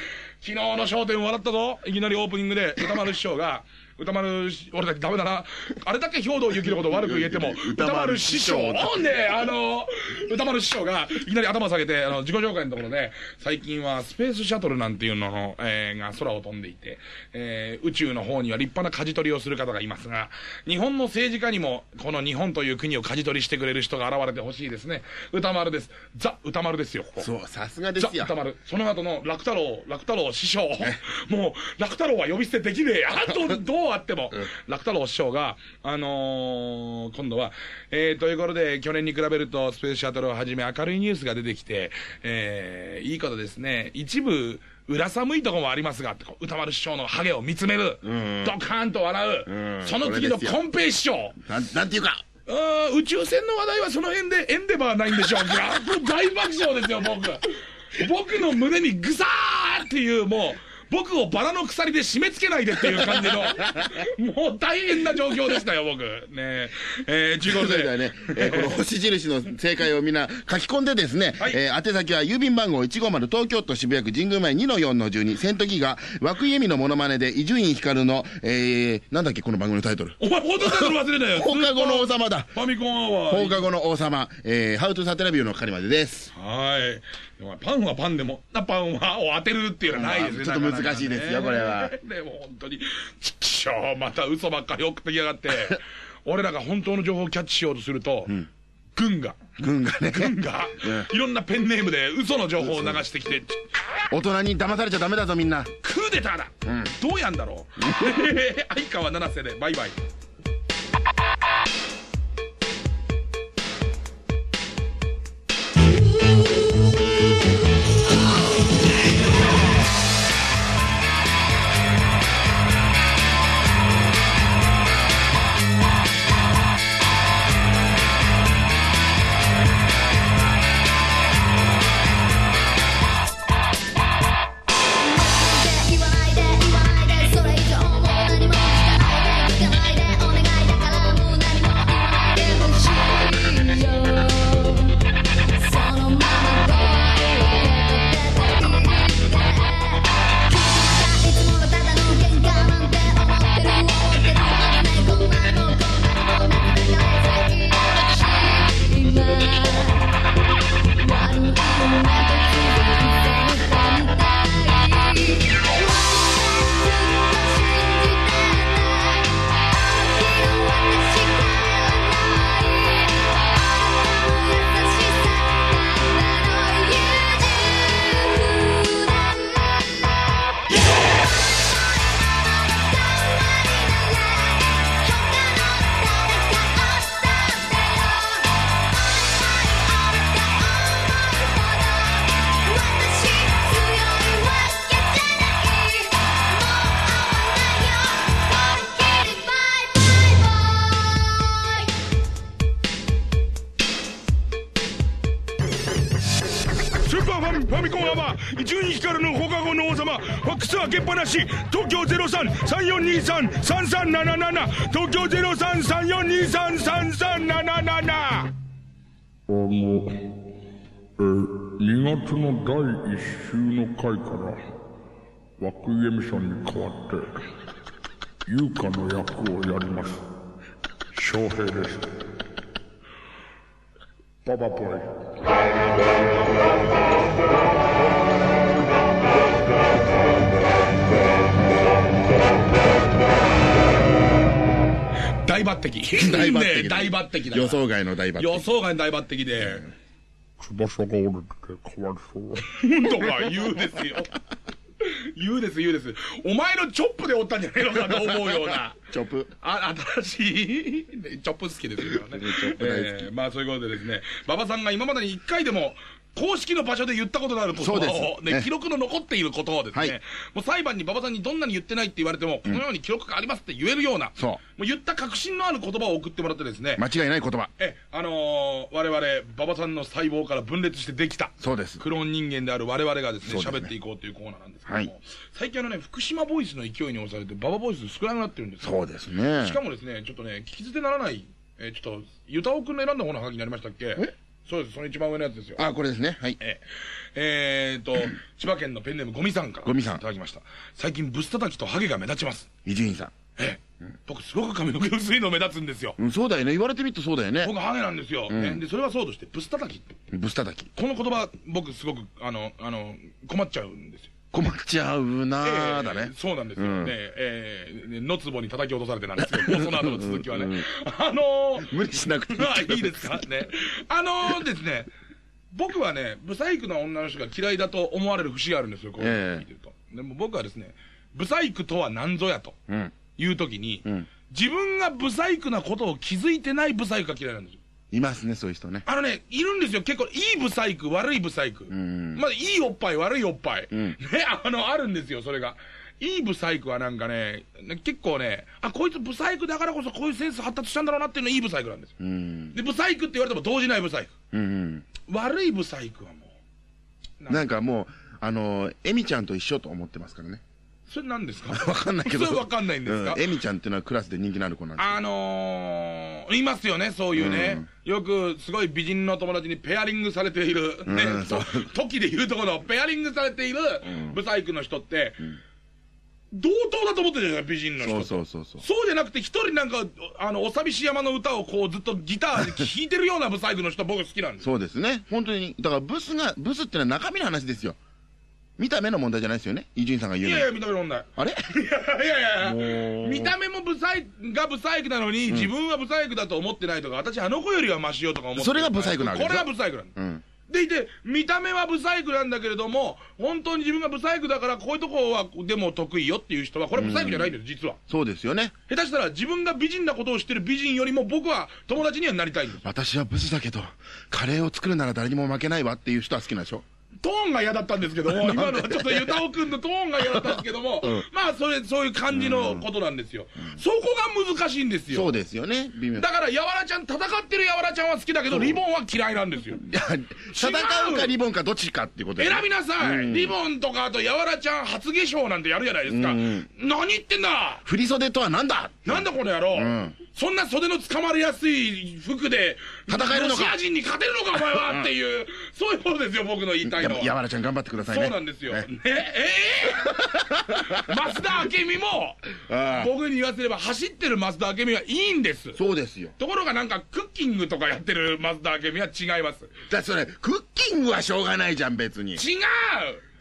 S1: 昨日の焦点笑ったぞ。いきなりオープニングで歌丸師匠が、歌丸し、俺だけダメだな。あれだけ兵藤由紀のこと悪く言えても、(laughs) 歌丸師匠。ほんで、あの、歌丸師匠が、いきなり頭下げて、あの、自己紹介のところで、最近はスペースシャトルなんていうのの、えーが空を飛んでいて、えー宇宙の方には立派な舵取りをする方がいますが、日本の政治家にも、この日本という国を舵取りしてくれる人が現れてほしいですね。歌丸です。ザ・歌丸ですよ、ここ。
S2: そう、さすがで
S1: ザ
S2: すよ。
S1: 歌丸。その後の楽太郎、楽太郎師匠。もう、楽太郎は呼び捨てできねえ。あと、どうあっても。楽太郎師匠が、あのー今度は、えー、ということで、去年に比べると、スペースシャトルをはじめ明るいニュースが出てきて、えー、いいことですね。一部、裏寒いとこもありますが、歌丸師匠のハゲを見つめる。
S2: ん
S1: ドカーンと笑う。
S2: うん
S1: その次のコンペイ師匠。
S2: なん、なんていうか。
S1: 宇宙船の話題はその辺でエンデバーないんでしょうか大爆笑ですよ、僕。僕の胸にグサーっていう、もう、僕をバラの鎖で締め付けないでっていう感じの、もう大変な状況でしたよ、僕。ねえ。えー、ということで。
S2: それではね、えーこの星印の正解をみんな書き込んでですね、
S1: はい
S2: えー宛先は郵便番号150東京都渋谷区神宮前2-4-12、セントギガ、涌井絵美のモノマネで伊集院光の、えー、なんだっけ、この番組のタイトル。
S1: お前、本当だから忘れないよ。(laughs)
S2: 放課後の王様だ。
S1: ファミコンアワー。
S2: 放課後の王様、えー、ハウトサテラビューの係までです。
S1: はい。パンはパンでも、なパンはを当てるっていうのはないですね。
S2: ちょっと難しいですよこれは。
S1: でも本当に、ちっしょう、また嘘ばっかり送ってきやがって、俺らが本当の情報をキャッチしようとすると、軍が、
S2: 軍がね、
S1: 軍が、いろんなペンネームで嘘の情報を流してきて、
S2: 大人に騙されちゃダメだぞみんな。
S1: クーデターだ、どうやんだろう。(laughs) 相川七瀬でバイバイ。
S3: 0334233377あのえ、2月の第1週の回からワクイエミさんに代わって優香の役をやります。翔平です。ババボイ。
S1: 大抜擢。(laughs)
S2: 大抜擢
S1: ね大抜擢。
S2: 予想外の大抜擢
S1: 予想外の大抜擢で。
S3: 翼が折れててかわいそう
S1: とか言うですよ。言うです言うです。お前のチョップでおったんじゃないのかと思うような。
S2: チョップ
S1: あ、新しい、チョップ好きですよね。
S2: チョップ大好き
S1: えーまあそういうことでですね、馬場さんが今までに一回でも、公式の場所で言ったことのある言葉
S2: そうで
S1: を、ね、
S2: すね
S1: 記録の残っていることをですね、
S2: はい。
S1: もう裁判に馬場さんにどんなに言ってないって言われても、このように記録がありますって言えるような、
S2: そう。
S1: もう言った確信のある言葉を送ってもらってですね、
S2: 間違いない言葉。
S1: え、あのー、我々、馬場さんの細胞から分裂してできた、
S2: そうです。
S1: クローン人間である我々がですね、
S2: そうですね。
S1: 喋っていこうというコーナーなんですけども、
S2: はい。
S1: 最近あのね、福島ボイスの勢いに押されて、馬場ボイス少なくなってるんですよ。
S2: そうですね。
S1: しかもですね、ちょっとね、聞き捨てならない、えーちょっと、ゆたおくんの選んだ方のハガキになりましたっけ？
S2: え？
S1: そうです、その一番上のやつですよ。
S2: あこれですねはい
S1: えええーと、(clears throat) 千葉県のペンネームゴミさんから。
S2: ゴミさん
S1: いただきました。最近、ブス叩きとハゲが目立ちます。
S2: 伊集院さん
S1: ええ僕、すごく髪の毛薄いの目立つんですよ。
S2: うんそうだよね言われてみるとそうだよね
S1: 僕、ハゲなんですよ。ねで、それはそうとして、ブス叩きって。
S2: ブス叩き
S1: この言葉、僕、すごく、あの、あの、困っちゃうんですよ。
S2: 困っちゃうなーだね (laughs)
S1: そうなんですよ。
S2: うん
S1: ねえー、野壺に叩き落とされてなんですけど、その後の続きはね。(laughs) あのー、
S2: 無理しなくていい (laughs)
S1: あいいですかね。あのーですね、僕はね、ブサイクな女の人が嫌いだと思われる節があるんですよ、こういうのを聞いてると。でも僕はですね、ブサイクとは何ぞやと
S2: うん
S1: いうときに、
S2: ん
S1: 自分がブサイクなことを気づいてないブサイクが嫌いなんですよ。
S2: いますねそういう人ね
S1: あのね、いるんですよ。結構、いいブサイク、悪いブサイク。
S2: ん
S1: まあ、いいおっぱい、悪いおっぱい。
S2: ん
S1: ね、(laughs) あの、あるんですよ、それが。いいブサイクはなんかね、結構ね、あ、こいつブサイクだからこそこういうセンス発達したんだろうなっていうのいいブサイクなんですよ。
S2: うん
S1: で、ブサイクって言われても動じないブサイク。
S2: うん
S1: 悪いブサイクはも
S2: うんなんかもうあのエミちゃんと一緒と思ってますからね
S1: う、それ何ですか？(laughs)
S2: わかんないけど。
S1: それわかんないんですか、
S2: うん。エミちゃんっていうのはクラスで人気のある子な？んですよ
S1: あのー、いますよね、そういうね。よく、すごい美人の友達にペアリングされている、ね、
S2: うん。そう。
S1: と (laughs) 時で言うところのペアリングされているブサイクの人って、同等だと思ってるじゃない美人の人
S2: そう
S1: と。
S2: そうそうそう。
S1: そうじゃなくて、一人なんか、あの、お寂し山の歌をこう、ずっとギターで弾いてるようなブサイクの人、僕好きなんですよ。
S2: そうですね。本当に。だからブスがブスってのは中身の話ですよ見た目の問題じゃないですよね？伊集院さんが言うの
S1: いやいや、見た目の問題。
S2: あれ？(laughs)
S1: いやいやい
S2: も
S1: や、
S2: う。
S1: 見た目もブサイクがブサイクなのに、自分はブサイクだと思ってないとか、私あの子よりはマシよとか思ってる。
S2: それがブサイクなわけでしょ？
S1: これがブサイクなんです。
S2: うん。
S1: でいて、見た目はブサイクなんだけれども、本当に自分がブサイクだから、こういうとこはでも得意よっていう人は、これブサイクじゃないんです、実は。
S2: そうですよね。
S1: 下手したら自分が美人なことを知ってる美人よりも僕は友達にはなりたいんです。
S2: 私はブスだけどカレーを作るなら誰にも負けないわっていう人は好きなんでしょ
S1: トーンが嫌だったんですけども、今のはちょっとユタオ君のトーンが嫌だったんですけども、まあ、それ、そういう感じのことなんですよ。そこが難しいんですよ。
S2: そうですよね。微妙。
S1: だから、やわらちゃん、戦ってるやわらちゃんは好きだけど、リボンは嫌いなんですよ。
S2: いや戦うかリボンかどっちかっていうことです
S1: 選びなさい、リボンとかあとやわらちゃん初化粧なんてやるじゃないですか、
S2: うん。
S1: 何言ってんだ！
S2: 振り袖とは何だ？
S1: なんだこの野郎、
S2: ん。
S1: そんな袖の掴まれやすい服で
S2: 戦えるのか。
S1: ロシア人に勝てるのかお前は。っていう、そういうことですよ僕の言いたいのは
S2: ややわらちゃん頑張ってくださいね。
S1: そうなんですよ。えー、(laughs) 増田明美も僕に言わせれば走ってる増田明美はいいんです。
S2: そうですよ。
S1: ところがなんかクッキングとかやってる増田明美は違います。
S2: だってそれクッキングはしょうがないじゃん別に。
S1: 違う。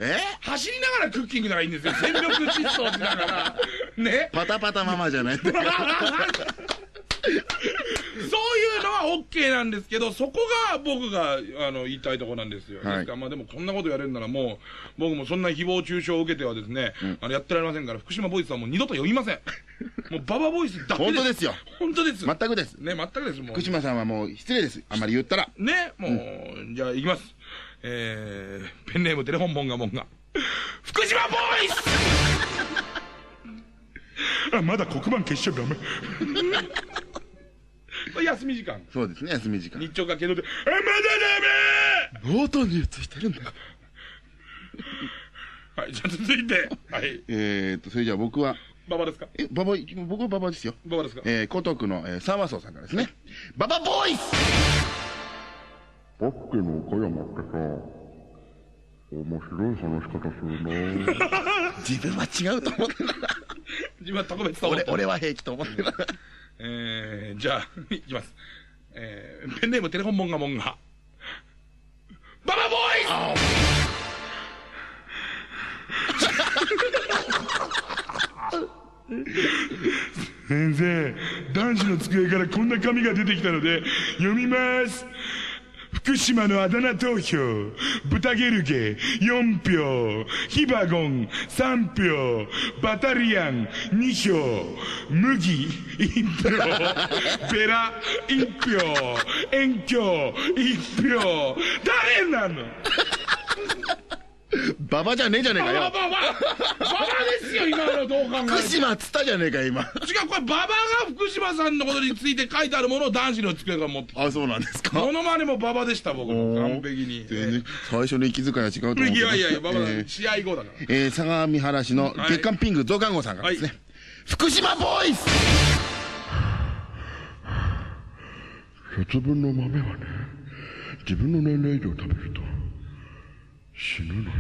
S2: え？
S1: 走りながらクッキングならいいんですよ。全力疾走しながら。(laughs) ね。
S2: パタパタママじゃない。んだから
S1: そう (laughs) いうのは OK なんですけど、そこが僕があの言いたいところなんですよ。
S2: はい
S1: ですからまあでもこんなことやれるならもう、僕もそんな誹謗中傷を受けてはですね、あのやってられませんから、福島ボイスはもう二度と読みません。(laughs) もうババボイスだけです。
S2: 本当ですよ。
S1: 本当です。
S2: 全くです
S1: ね、全くです。もう
S2: 福。島さんはもう失礼ですあんまり言ったら
S1: ね、もう、じゃあ行きます。えー、ペンネームテレホンモンガモンガ。福島ボイス
S3: あまだ黒板消しちゃダメ (laughs)
S1: 休み時間。
S2: そうですね休み時間
S1: 日朝がけどで、あ、まだダメ
S2: 冒頭についてるんだ (laughs)
S1: はい、じゃあ続いて、はい。
S2: えーと、それじゃあ僕は、
S1: 馬場ですか？
S2: え、ババ、僕はババですよ。
S1: 馬場ですか？
S2: えー、江東区の、えー、三和荘さんからですね。ババボーイス
S3: バスケの岡山ってさ、面白い話し方するな (laughs)
S2: 自分は違うと思ってる。
S1: 自分は特別と思っ
S2: 俺、
S1: て
S2: 俺は平気と思ってる。
S1: えー、じゃあ、(laughs) いきます。えー、ペンネームテレホンモンガモンガ。ババボーイ先生、男子の机からこんな紙が出てきたので、読みます。福島のあだ名投票、豚ゲルゲ4票、ヒバゴン3票、バタリアン2票、麦1票、(laughs) ベラ1票、(laughs) 遠鏡1票、誰なの？
S2: ババじゃねえじゃねえかよ。
S1: バババババですよ、今のどう考え
S2: 福島っつったじゃねえか、今。
S1: 違う、これ、馬場が福島さんのことについて書いてあるものを男子の机から持ってきた。
S2: あ、そうなんですか
S1: モノマネも馬場でした、僕も。完璧に。
S2: 全然、最初の息遣いは違うと思う。
S1: いやいやいや、馬場さん、
S2: えー
S1: 試合後だから。
S2: えー、相模原市の月刊ピンク増刊号さんからですね。福島ボーイス
S3: 節分の豆はね、自分の年齢以上食べると死ぬのよ。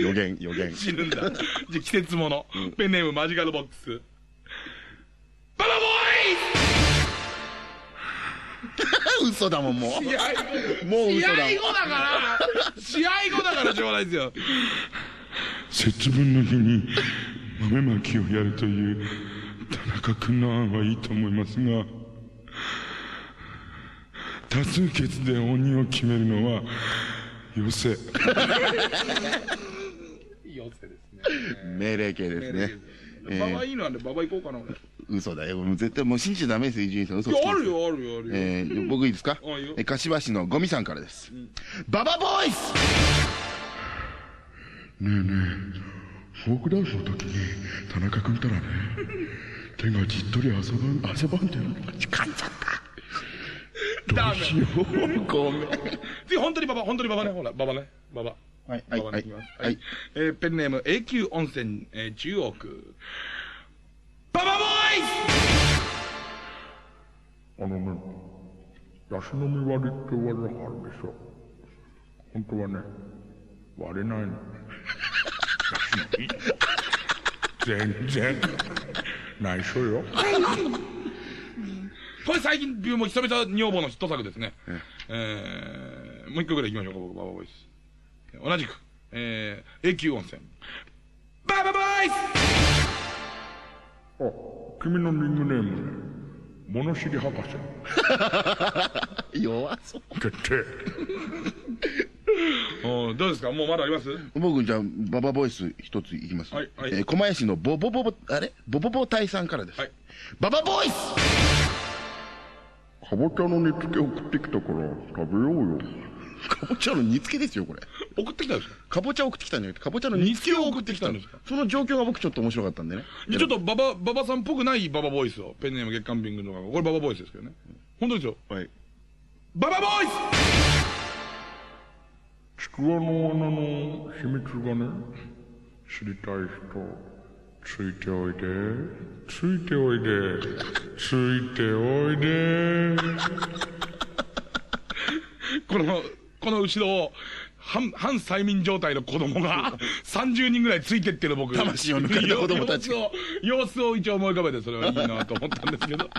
S2: 予言、予言。
S1: 死ぬんだ。じゃ、季節もの。ペンネームマジカルボックス。ババボ (laughs)
S2: 嘘だもん、もう。
S1: ーイ試合
S2: もう嘘だ
S1: 試合後だから、試合後だからしょうがないですよ。
S3: 節分の日に豆まきをやるという田中君の案はいいと思いますが、多数決で鬼を決めるのは、よせ。(laughs)
S1: よせですね。
S2: 命令形ですね。え
S1: ババ
S2: ー、
S1: いいのなんで、ババ行こうかな、
S2: 嘘だよ。もう絶対もう信じちゃダメですよ、伊集院さん。嘘つき
S1: や、あるよ、あるよ、あるよ。
S2: えー、僕いいですか？
S1: あいいよ
S2: えー柏市のゴミさんからです。ババボーイス
S3: ねえねえ、フォークダンスの時に田中君たらね、手がじっとり遊ばん、汗ばんでるのが
S2: 噛んじゃっ
S1: ダメ。
S2: た。ごめん。
S1: 次、本当にババ、本当にババね、ほら、ババね、ババ。
S2: はい、はい、はい
S1: ババねいきます。
S2: は
S1: はいい。えーペンネーム、永久温泉、えー中央区。ババボーイ
S3: あのね、ヤシの実割りって技があるでしょ。本当はね、割れないの。ヤシの実全然、内緒よ。
S1: これ最近、もう久々女房のヒット作ですね。えー、もう一個ぐらい行きましょうか、僕、ババボーイス。同じく、えー、永久温泉。ババボーイス
S3: あ、君のリングネームね、物知り博士。
S2: 弱そう。
S3: 決定。
S1: どうですかもうまだあります
S2: 僕、じゃあ、ババボイス一ついきます。
S1: はいはい
S2: えー狛江市のボボボボ、あれボボボ隊さんからです。
S1: はい。
S2: ババボイス
S3: かぼちゃの煮付け送ってきたから食べようよ。
S2: かぼちゃの煮付けですよ、これ。
S1: 送ってきたんですか？
S2: かぼちゃ送ってきたんじゃなくて、かぼちゃの煮付けを送ってきたんです
S1: か？
S2: その状況が僕ちょっと面白かったんでね。
S1: ちょっとババ、ババさんっぽくないババボイスを。ペンネーム月刊ビングのこれババボイスですけどね。本当ですよ。
S2: はい。
S1: ババボイス
S3: ちくわの穴の秘密がね、知りたい人、ついておいで、ついておいで、ついておいで。
S1: この、この後ろを、反、反催眠状態の子供が (laughs) 30人ぐらいついてってる僕。
S2: 魂を抜かれた子供たち
S1: 様子を、様子を一応思い浮かべて、それはいいなと思ったんですけど。(laughs)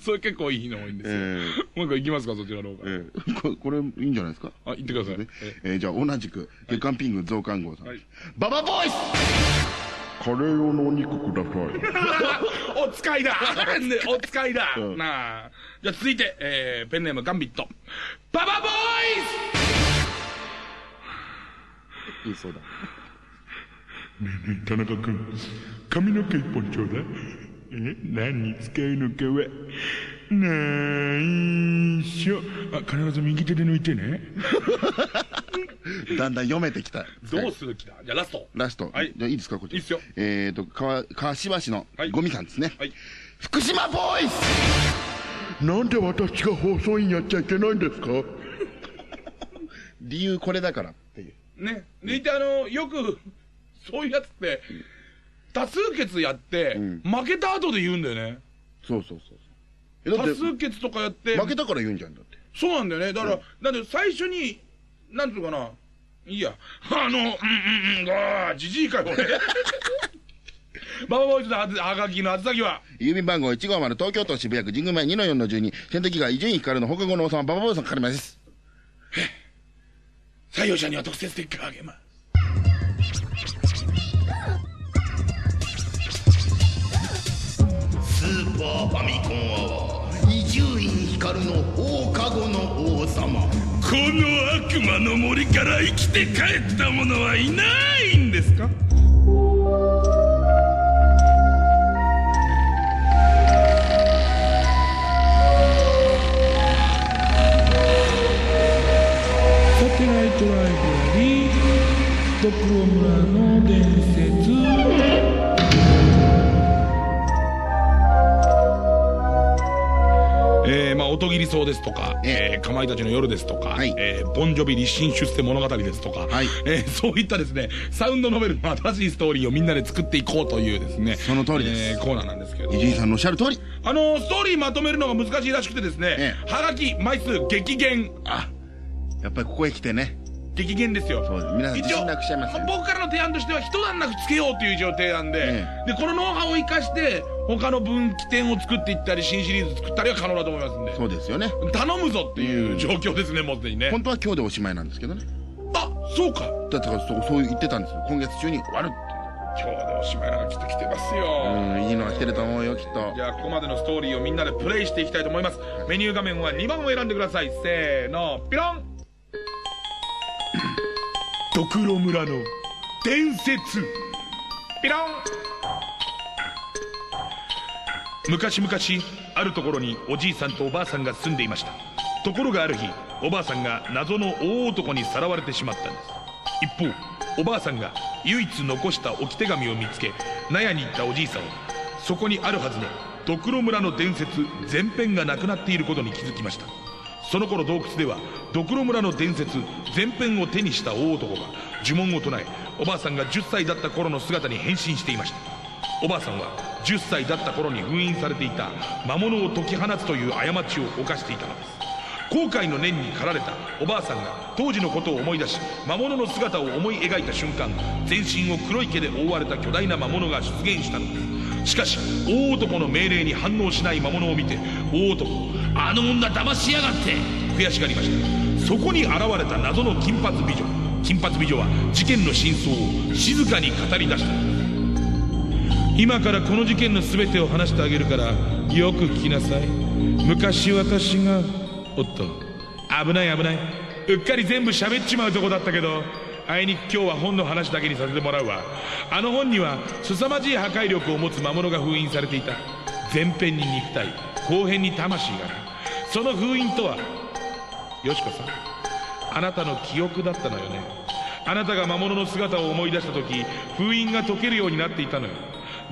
S1: それ結構いいの多いんですよ。
S2: え
S1: もう一個行きますか、そちらの方が。
S2: ええここれ、いいんじゃないですか？
S1: あ、言ってください。
S2: ね
S1: え
S2: えーじゃあ同じく、月刊ピング増刊号さん。
S1: はい
S2: ババボイス
S3: カレー用のお肉ください。(laughs)
S1: お使いだ、ね、(laughs) お使いだ、
S2: うん
S1: なあ。じゃあ続いて、えー、ペンネームガンビット。ババボーイ
S2: 嘘だ。
S3: ねえねえ、田中君、髪の毛一本ちょうだい。え何に使うのかは？ないしょ。あ、必ず右手で抜いてね。(laughs) (laughs)
S2: だんだん読めてきた。
S1: どうする気だ？じゃあラスト。
S2: ラスト。
S1: はい
S2: じゃあいいですか、こっち。
S1: いいっすよ
S2: えっと、川、柏市の
S1: はい
S2: ゴミさんですね。
S1: はい。
S2: 福島ボーイス
S3: なんで私が放送員やっちゃいけないんですか？
S2: 理由これだからっていう。
S1: ね。でいて、あの、よく、そういうやつって、多数決やって、
S2: うん
S1: 負けた後で言うんだよね。
S2: そうそうそう
S1: 多数決とかやって、
S2: 負けたから言うんじゃん、だって。
S1: そうなんだよね。だから、
S2: うん
S1: なんで最初に、なんていうのかな。いいや。あの、うんうんうん、あーじじいかよ、俺。(laughs) ババボイズのははがきの宛先は、
S2: 郵便番号150東京都渋谷区神宮前2の4の12、選択機が伊集院光の放課後の王様ババボーイさんからます。
S1: 採用者には特設ステッカーあげます。
S2: スーパーファミコンアワー、伊集院光の放課後の王様。
S1: この悪魔の森から生きて帰った者はいないんですか？サテライトライブラリードクロ村の音切りそうですとか、
S2: え
S1: え。ー、かまいたちの夜ですとか、
S2: はい。
S1: えー、ボンジョビ立身出世物語ですとか、
S2: はい。
S1: えーそういったですね、サウンドノベルの新しいストーリーをみんなで作っていこうというですね、
S2: その通りです。
S1: えーコーナーなんですけれど。
S2: 伊集院さんのおっしゃる通り。
S1: あのーストーリーまとめるのが難しいらしくてですね、
S2: え
S1: はがき枚数激減、
S2: あ、やっぱりここへ来てね。
S1: 激減ですよ。
S2: そうです。皆さん自信なくしちゃいますよ
S1: まあ僕からの提案としては一段落つけようという一応提案で、
S2: え
S1: で、このノウハウを生かして、他の分岐点を作っていったり、新シリーズ作ったりは可能だと思いますんで。
S2: そうですよね。
S1: 頼むぞっていう状況ですね、もうすでにね。
S2: 本当は今日でおしまいなんですけどね。
S1: あ、そうか。
S2: だってそうそう言ってたんですよ。今月中に終わるって
S1: 今日でおしまいなんかきっと来てますよ。
S2: うん、いいのが来てると思うよ、きっと。
S1: じゃあ、ここまでのストーリーをみんなでプレイしていきたいと思います。メニュー画面は2番を選んでください。せーの、ピロンドクロ村の伝説ピロン昔々あるところにおじいさんとおばあさんが住んでいました。ところがある日おばあさんが謎の大男にさらわれてしまったんです。一方おばあさんが唯一残した置き手紙を見つけ納屋に行ったおじいさんはそこにあるはずのドクロ村の伝説前編がなくなっていることに気づきました。その頃洞窟ではドクロ村の伝説前編を手にした大男が呪文を唱えおばあさんが10歳だった頃の姿に変身していました。おばあさんは10歳だった頃に封印されていた魔物を解き放つという過ちを犯していたのです。後悔の念に駆られたおばあさんが当時のことを思い出し魔物の姿を思い描いた瞬間全身を黒い毛で覆われた巨大な魔物が出現したの。ですしかし大男の命令に反応しない魔物を見て大男あの女騙しやがって悔しがりました。そこに現れた謎の金髪美女。金髪美女は事件の真相を静かに語り出した。今からこの事件の全てを話してあげるからよく聞きなさい。昔私がおっと危ない危ない。うっかり全部喋っちまうとこだったけどあいにく今日は本の話だけにさせてもらうわ。あの本には凄まじい破壊力を持つ魔物が封印されていた。前編に肉体後編に魂がある。その封印とはよしこさんあなたの記憶だったのよね。あなたが魔物の姿を思い出した時封印が解けるようになっていたのよ。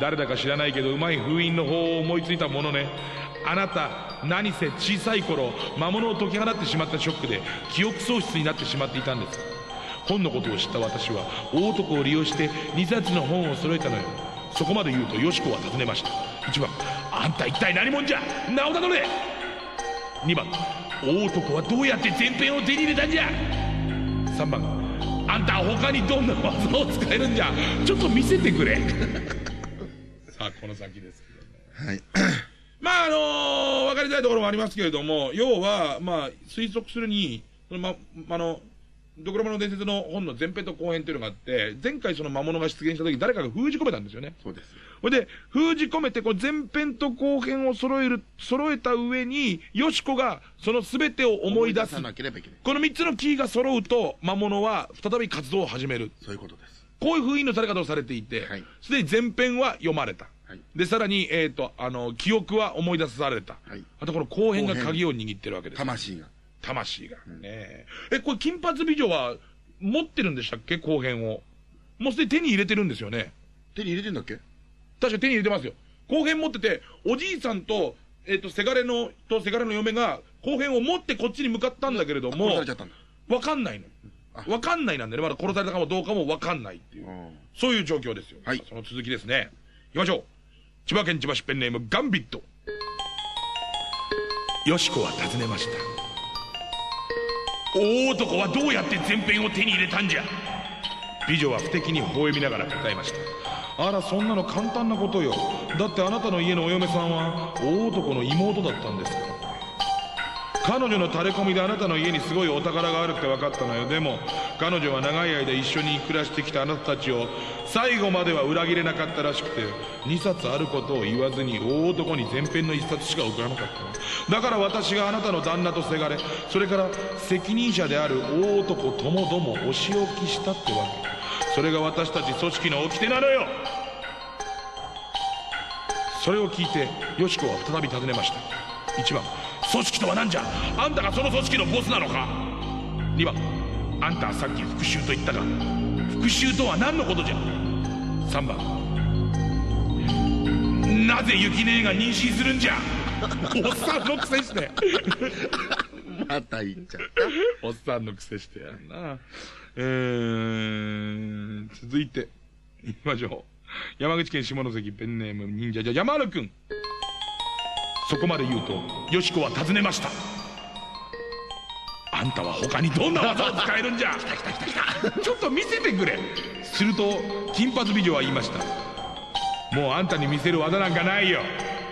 S1: 誰だか知らないけどうまい封印の方を思いついたものね。あなた何せ小さい頃魔物を解き放ってしまったショックで記憶喪失になってしまっていたんです。本のことを知った私は大男を利用して2冊の本を揃えたのよ。そこまで言うとよしこは尋ねました。1番あんた一体何者じゃ？名を名乗れ！2番大男はどうやって前編を手に入れたんじゃ？3番あんた他にどんな技を使えるんじゃ？ちょっと見せてくれ。の先ですけどね
S2: はい。(coughs)
S1: まああのー分かりたいところもありますけれども要はまあ推測するにそのまあのドクロマの伝説の本の前編と後編っていうのがあって前回その魔物が出現した時誰かが封じ込めたんですよね
S2: そうです。
S1: それで、封じ込めて、こう前編と後編を揃える、揃えた上に、よしこがその全てを思い出す。
S2: さなければいけない。
S1: この3つのキーが揃うと、魔物は再び活動を始める。
S2: そういうことです。
S1: こういう封印のされ方をされていて
S2: はい、
S1: す、で、に前編は読まれた。
S2: はい
S1: で、さらに、えっ、と、あの、記憶は思い出された。
S2: はい
S1: あとこの後編が鍵を握ってるわけです。
S2: 魂が。
S1: 魂が。ねえ、これ金髪美女は持ってるんでしたっけ？後編を。もうすでに手に入れてるんですよね。
S2: 手に入れてんだっけ？
S1: 確か手に入れてますよ。後編持ってて、おじいさんと、えっ、と、せがれの、とせがれの嫁が、後編を持ってこっちに向かったんだけども、
S2: 殺されちゃったんだ。
S1: わかんないの。わかんないなんでね、まだ殺されたかもどうかもわかんないっていう。そういう状況ですよ。
S2: はい
S1: その続きですね。行きましょう。千葉県千葉市ペンネームガンビット。よしこは尋ねました。大男はどうやって前編を手に入れたんじゃ美女は不敵に微笑みながら答えました。あら、そんなの簡単なことよ。だってあなたの家のお嫁さんは大男の妹だったんですから。彼女の垂れ込みであなたの家にすごいお宝があるって分かったのよ。でも彼女は長い間一緒に暮らしてきたあなたたちを最後までは裏切れなかったらしくて2冊あることを言わずに大男に前編の1冊しか送らなかっただから私があなたの旦那とせがれそれから責任者である大男ともどもお仕置きしたってわけ。それが私たち組織の掟なのよ。それを聞いてよしこは再び尋ねました。1番。組織とは何じゃ？あんたがその組織のボスなのか？2番あんたはさっき復讐と言ったが復讐とは何のことじゃ？3番なぜ雪姉が妊娠するんじゃ？おっさんのくせして。
S2: また言っちゃっ
S1: おっさんのくせしてやんな。えー、続いていきましょう。山口県下関ペンネーム忍者じゃ山原君そこまで言うとよしこは尋ねました。あんたは他にどんな技を使えるんじゃ？来た来た来た来た。ちょっと見せてくれ。すると金髪美女は言いました。もうあんたに見せる技なんかないよ。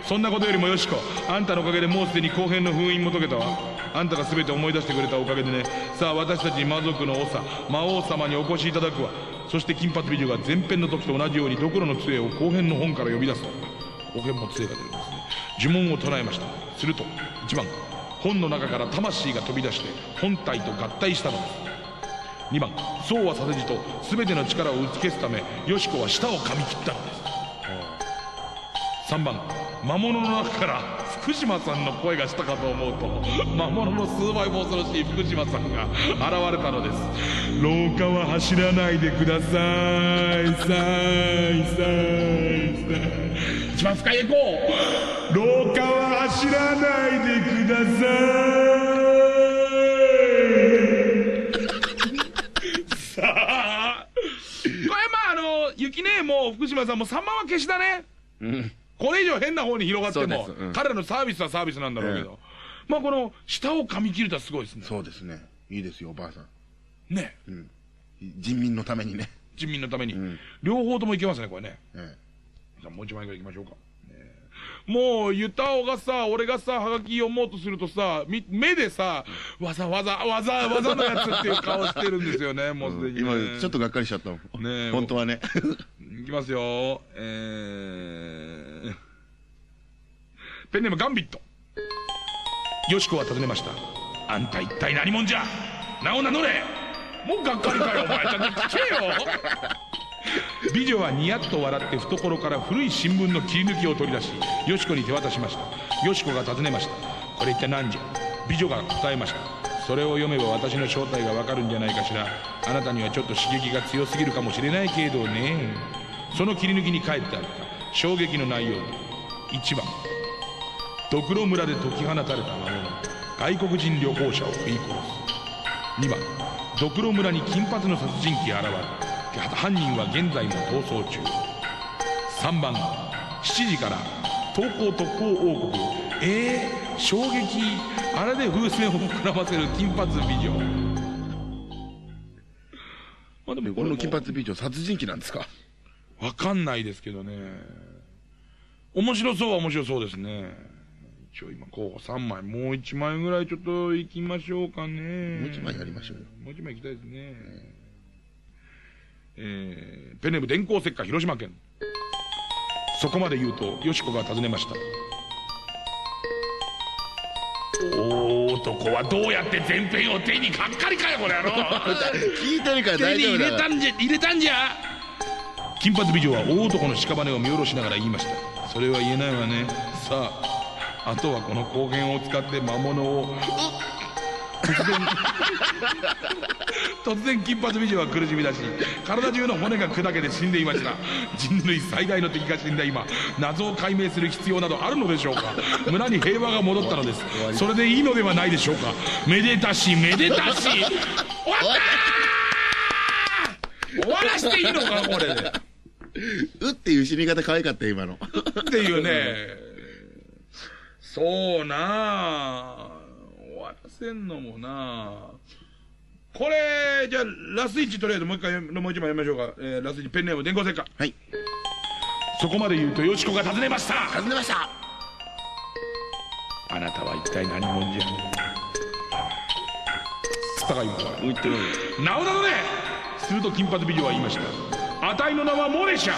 S1: そんなことよりもよしこあんたのおかげでもうすでに後編の封印も解けたわ。あんたが全て思い出してくれたおかげでね。さあ私たち魔族の長魔王様にお越しいただくわ。そして金髪美女が前編の時と同じようにドクロの杖を後編の本から呼び出す。と後編も杖が出るんです。ね呪文を唱えました。すると1番本の中から魂が飛び出して本体と合体したのです。2番そうはさせじと全ての力を打ち消すためよしこは舌を噛み切ったのです。3番魔物の中から福島さんの声がしたかと思うと (laughs) 魔物の数倍も恐ろしい福島さんが現れたのです。廊下は走らないでください。さいさいさい。一番深いエコー廊下は走らないでください。さあ。これまああの雪姉もう福島さんも3万は消しだね。
S2: うん。
S1: これ以上変な方に広がっても、
S2: そうん。
S1: 彼らのサービスはサービスなんだろうけど、まあこの舌を噛み切るとはすごいですね。
S2: そうですね。いいですよおばあさん。
S1: ね。
S2: うん。人民のためにね。
S1: 人民のために、
S2: ん。
S1: 両方ともいけますねこれね。
S2: え
S1: じゃあもう一枚ぐらいいきましょうか、ね。もうユタオがさ俺がさハガキ読もうとするとさみ目でさわざわざわざわざのやつっていう顔してるんですよね (laughs) もうすで
S2: え
S1: に、ね。
S2: 今ちょっとがっかりしちゃったもん。
S1: ねえ
S2: 本当はね。(laughs)
S1: いきますよ。えー、ペンネームガンビット。よしこは尋ねました。あんた一体何者じゃ？名を名乗れもうがっかりかよ、お前。ちゃんと聞けよ美女はニヤッと笑って懐から古い新聞の切り抜きを取り出し、よしこに手渡しました。よしこが尋ねました。これ一体何じゃ？美女が答えました。それを読めば私の正体がわかるんじゃないかしら。あなたにはちょっと刺激が強すぎるかもしれないけどね。その切り抜きに書いてあった衝撃の内容1番ドクロ村で解き放たれた魔物外国人旅行者を食い殺す2番ドクロ村に金髪の殺人鬼が現れ犯人は現在も逃走中3番7時から東高特攻王国えー、衝撃あれで風船を膨らませる金髪美女まあでも
S2: この金髪美女殺人鬼なんですか？
S1: わかんないですけどね。面白そうは面白そうですね。一応今候補3枚。もう1枚ぐらいちょっと行きましょうかね。
S2: もう一枚やりましょうよ
S1: もう1枚行きたいですね。えー、ペンネーム電光石火広島県。そこまで言うと、よしこが尋ねました。大男はどうやって前編を手にかっかりかよ、これ野郎。(laughs)
S2: 聞いてるから
S1: 手に入
S2: 大丈夫だ
S1: れたんじゃ入れたんじゃ金髪美女は大男の屍を見下ろしながら言いましたそれは言えないわねさああとはこの後編を使って魔物を。(laughs) 突然金髪美女は苦しみ出し体中の骨が砕けて死んでいました。人類最大の敵が死んだ今謎を解明する必要などあるのでしょうか。村に平和が戻ったのです。それでいいのではないでしょうか。めでたしめでたし。終わった終わらしていいのかこれで。
S2: うっていう死に方可愛かったよ今の。
S1: っていうねそうなあ。終わらせんのもなあ。これじゃあラスイチとりあえずもう一回もう一枚読みましょうか、えー、ラスイチペンネーム電光石火。
S2: はい。
S1: そこまで言うとよしこが尋ねました。
S2: 尋ねました。
S1: あなたは一体何者じゃ。つったか今
S2: 言ってる
S1: なおなのねすると金髪美女は言いました。あたいの名はモネシャ。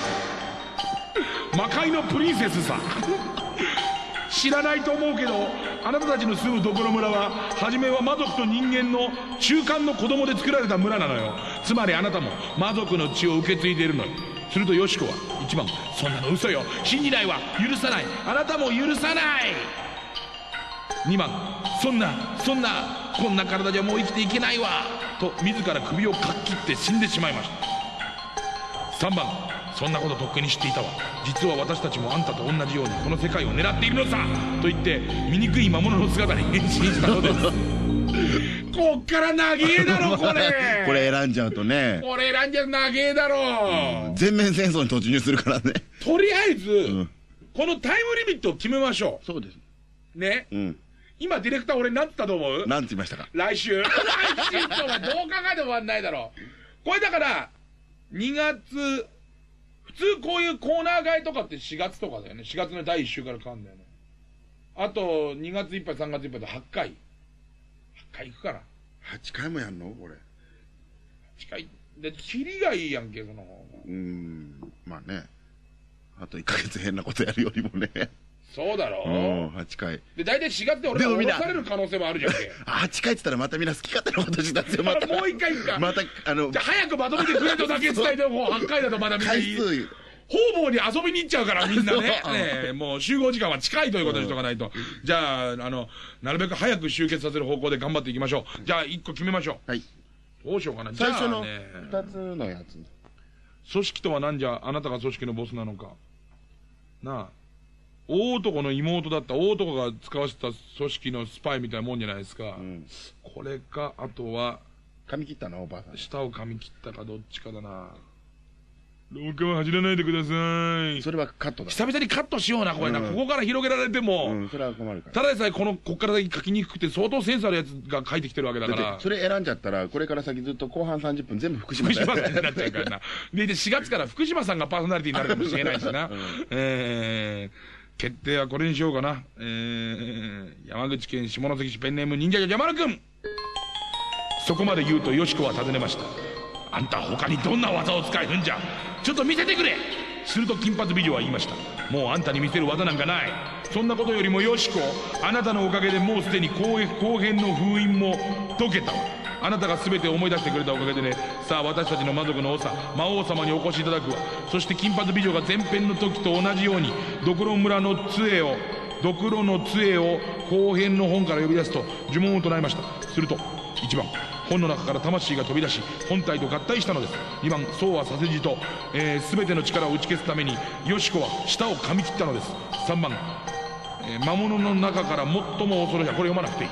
S1: 魔界のプリンセスさ知らないと思うけどあなたたちの住むどころ村は初めは魔族と人間の中間の子供で作られた村なのよ。つまりあなたも魔族の血を受け継いでいるのよ。するとよしこは一番そんなの嘘よ。信じないわ。許さない。あなたも許さない。2番そんなそんなこんな体じゃもう生きていけないわ。と自ら首をかっきって死んでしまいました。3番そんなこととっくに知っていたわ。実は私たちもあんたと同じようにこの世界を狙っているのさ。と言って醜い魔物の姿に変身したのです。(laughs) こっから長えだろこれ。(laughs)
S2: これ選んじゃうとね。
S1: これ選んじゃ長えだろ。
S2: 全面戦争に突入するからね。
S1: とりあえず、
S2: ん。
S1: このタイムリミットを決めましょ
S2: そうです。
S1: うね。
S2: うん。
S1: 今ディレクター俺何つったと思う？
S2: なんて言いましたか？
S1: 来週。(laughs) 来週とはどう考えても終わんないだろこれだから2月普通こういうコーナー替えとかって4月とかだよね。4月の第1週から変わるんだよね。あと2月いっぱい3月いっぱいで8回。8回行くから
S2: 8回もやんの？これ。
S1: 8回。でキリがいいやんけその方が。
S2: うーん。まあね。あと1ヶ月変なことやるよりもね
S1: そうだろ
S2: うん8回
S1: で大体4月で俺が降
S2: でもみんな
S1: ろされる可能性もあるじゃんけ
S2: あ8回っつったらまたみんな好き勝手なことしたんですよまた
S1: もう一回行くか
S2: またあの
S1: じゃあ早くまとめてくれとだけ伝えてもう8回だとまだみんな
S2: 回
S1: いい
S2: 数
S1: 方々に遊びに行っちゃうから、みんなね。ね (laughs)
S2: そう
S1: えもう集合時間は近いということにしとかないと。じゃあ、あの、なるべく早く集結させる方向で頑張っていきましょう。じゃあ、1個決めましょ
S2: はい。
S1: う。どうしようかな。じゃ
S2: 最初の
S1: あね、
S2: 2つのやつ。
S1: 組織とは何じゃ、あなたが組織のボスなのか。なあ。大男の妹だった大男が使わせた組織のスパイみたいなもんじゃないですか。
S2: うん。
S1: これか、あとは、
S2: 髪切ったのおばあさん。
S1: 舌を噛み切ったかどっちかだな。廊下は走らないでください。
S2: それはカットだ。
S1: 久々にカットしような、これな。
S2: うん
S1: ここから広げられても、
S2: うん、それは困るから。
S1: ただでさえこの、こっから先書きにくくて相当センスあるやつが書いてきてるわけだから。
S2: それ選んじゃったら、これから先ずっと後半30分全部福島
S1: 福島 (laughs)
S2: だよ
S1: さんになっちゃうからな。で、で4月から福島さんがパーソナリティになるかもしれないしな。(laughs) えー、決定はこれにしようかな。えー、山口県下関市ペンネーム忍者じゃ山丸くん。そこまで言うとよしこは尋ねました。あんた他にどんな技を使えるんじゃちょっと見せてくれすると金髪美女は言いました。もうあんたに見せる技なんかない。そんなことよりもよしこ、あなたのおかげでもうすでに後編後編の封印も解けたわ。あなたが全て思い出してくれたおかげでね、さあ私たちの魔族の長、魔王様にお越しいただく。わ。そして金髪美女が前編の時と同じように、ドクロ村の杖を、ドクロの杖を後編の本から呼び出すと呪文を唱えました。すると、1番、本の中から魂が飛び出し本体と合体したのです。2番そうはさせじと、えー、全ての力を打ち消すためによしこは舌を噛み切ったのです。3番、えー魔物の中から最も恐ろしいこれ読まなくていい、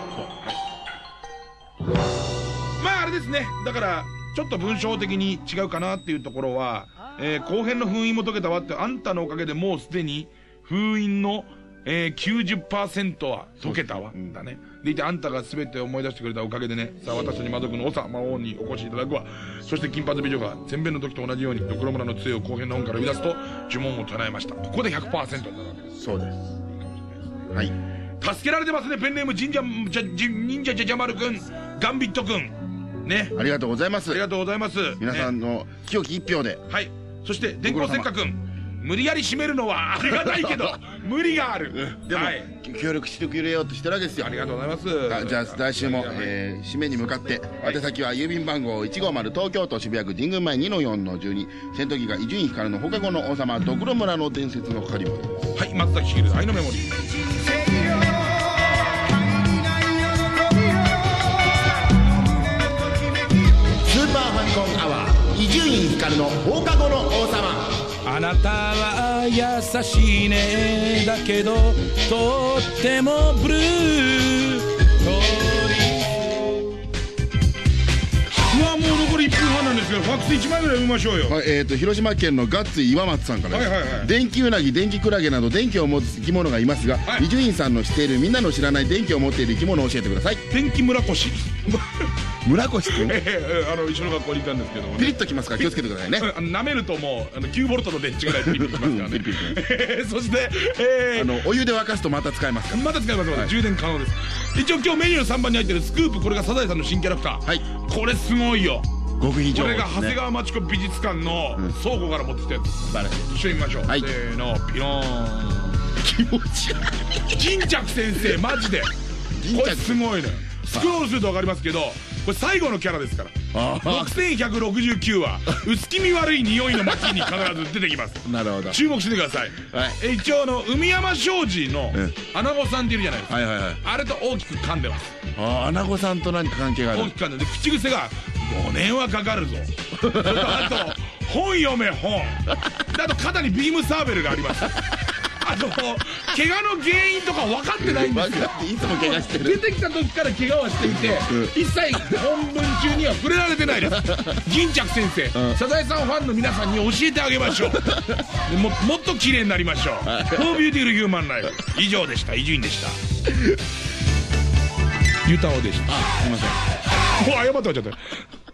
S1: まああれですね。だからちょっと文章的に違うかなっていうところは、えー後編の封印も解けたわってあんたのおかげでもうすでに封印の、えー、90%は解けたわ、だね。でいてあんたが全て思い出してくれたおかげでねさあ私たち魔族の長魔王にお越しいただくわ。そして金髪美女が前編の時と同じようにドクロ村の杖を後編の本から呼び出すと呪文を唱えました。ここで100%になるわけです。
S2: そうです。はい。
S1: 助けられてますねペンネーム神社忍者じゃじゃ丸くんガンビットくんね
S2: ありがとうございます
S1: あり。がとうございます
S2: 皆さんの清き一票で。
S1: はい。そして、電光石火くん。無理やり締めるのはありがたいけど、(laughs) 無理がある。
S2: でも、
S1: はい。
S2: 協力してくれようとしてるわけですよ
S1: あ。りがとうございます。
S2: あじゃあ来週も、えー締めに向かって宛先は郵便番号150東京都渋谷区神宮前2の4の12戦闘機が伊集院光の放課後の王様ドクロ村の伝説の係までです
S1: はい、松崎しげる、愛のメモリー。
S2: 伊集院光の放課後の王様。
S1: あなたは優しいね。だけどとってもブルー。ですけどファックス1枚ぐらい読みましょうよ。
S2: はい、えー、と広島県のガッツイ岩松さんから。です、
S1: はいはいはい。
S2: 電気うなぎ電気クラゲなど電気を持つ生き物がいますが
S1: はい。
S2: 伊集院さんの知っているみんなの知らない電気を持っている生き物を教えてください。
S1: 天気村越 (laughs)
S2: 村越君
S1: ええあの一緒の学校にいたんですけどもね。
S2: ピリッときますか？ら気をつけてくださいね。
S1: あの舐めるともうあの9ボルトの電池ぐらいピリピリきますからね。(laughs) (laughs) そして、えー
S2: あのお湯で沸かすとまた使えます
S1: まだ使います。まだ、
S2: はい
S1: 充電可能です。一応今日メニューの3番に入ってるスクープこれがサザエさんの新キャラクター。
S2: はい。
S1: これすごいよ
S2: 極秘情
S1: これ
S2: 報ですね。
S1: が長谷川町子美術館の倉庫から持ってきたやつ、
S2: 素晴らしい
S1: 一緒に見ましょう、
S2: はい。
S1: せーの。ピローン
S2: 気持ち悪い。
S1: 銀着先生マジで。これすごいのよスクロールすると分かりますけどこれ最後のキャラですから。
S2: あー。
S1: 6169は (laughs) 薄気味悪い匂いの巻に必ず出てきます。
S2: なるほど。
S1: 注目してください、
S2: はい。
S1: え一応あの海山商事の
S2: うん
S1: アナゴさんっているじゃないですか、
S2: はいはいはい。
S1: あれと大きく噛んでます。
S2: あーアナゴさんと何か関係がある。
S1: 大きく噛んでで口癖が5年はかかるぞ。それとあと本読め本。であと肩にビームサーベルがあります。あと怪我の原因とか分かってないんですよ。
S2: いつも怪我して
S1: 出
S2: る
S1: てきた時から怪我はしていて、
S2: うん。
S1: 一切本文中には触れられてないです。銀着先生、
S2: うん。
S1: サザエさんファンの皆さんに教えてあげましょう。でももっと綺麗になりましょう「For Beautiful Human Life」以上でした。伊集院でした。ゆたおでした。
S2: あすいません
S1: お、謝ったちゃん。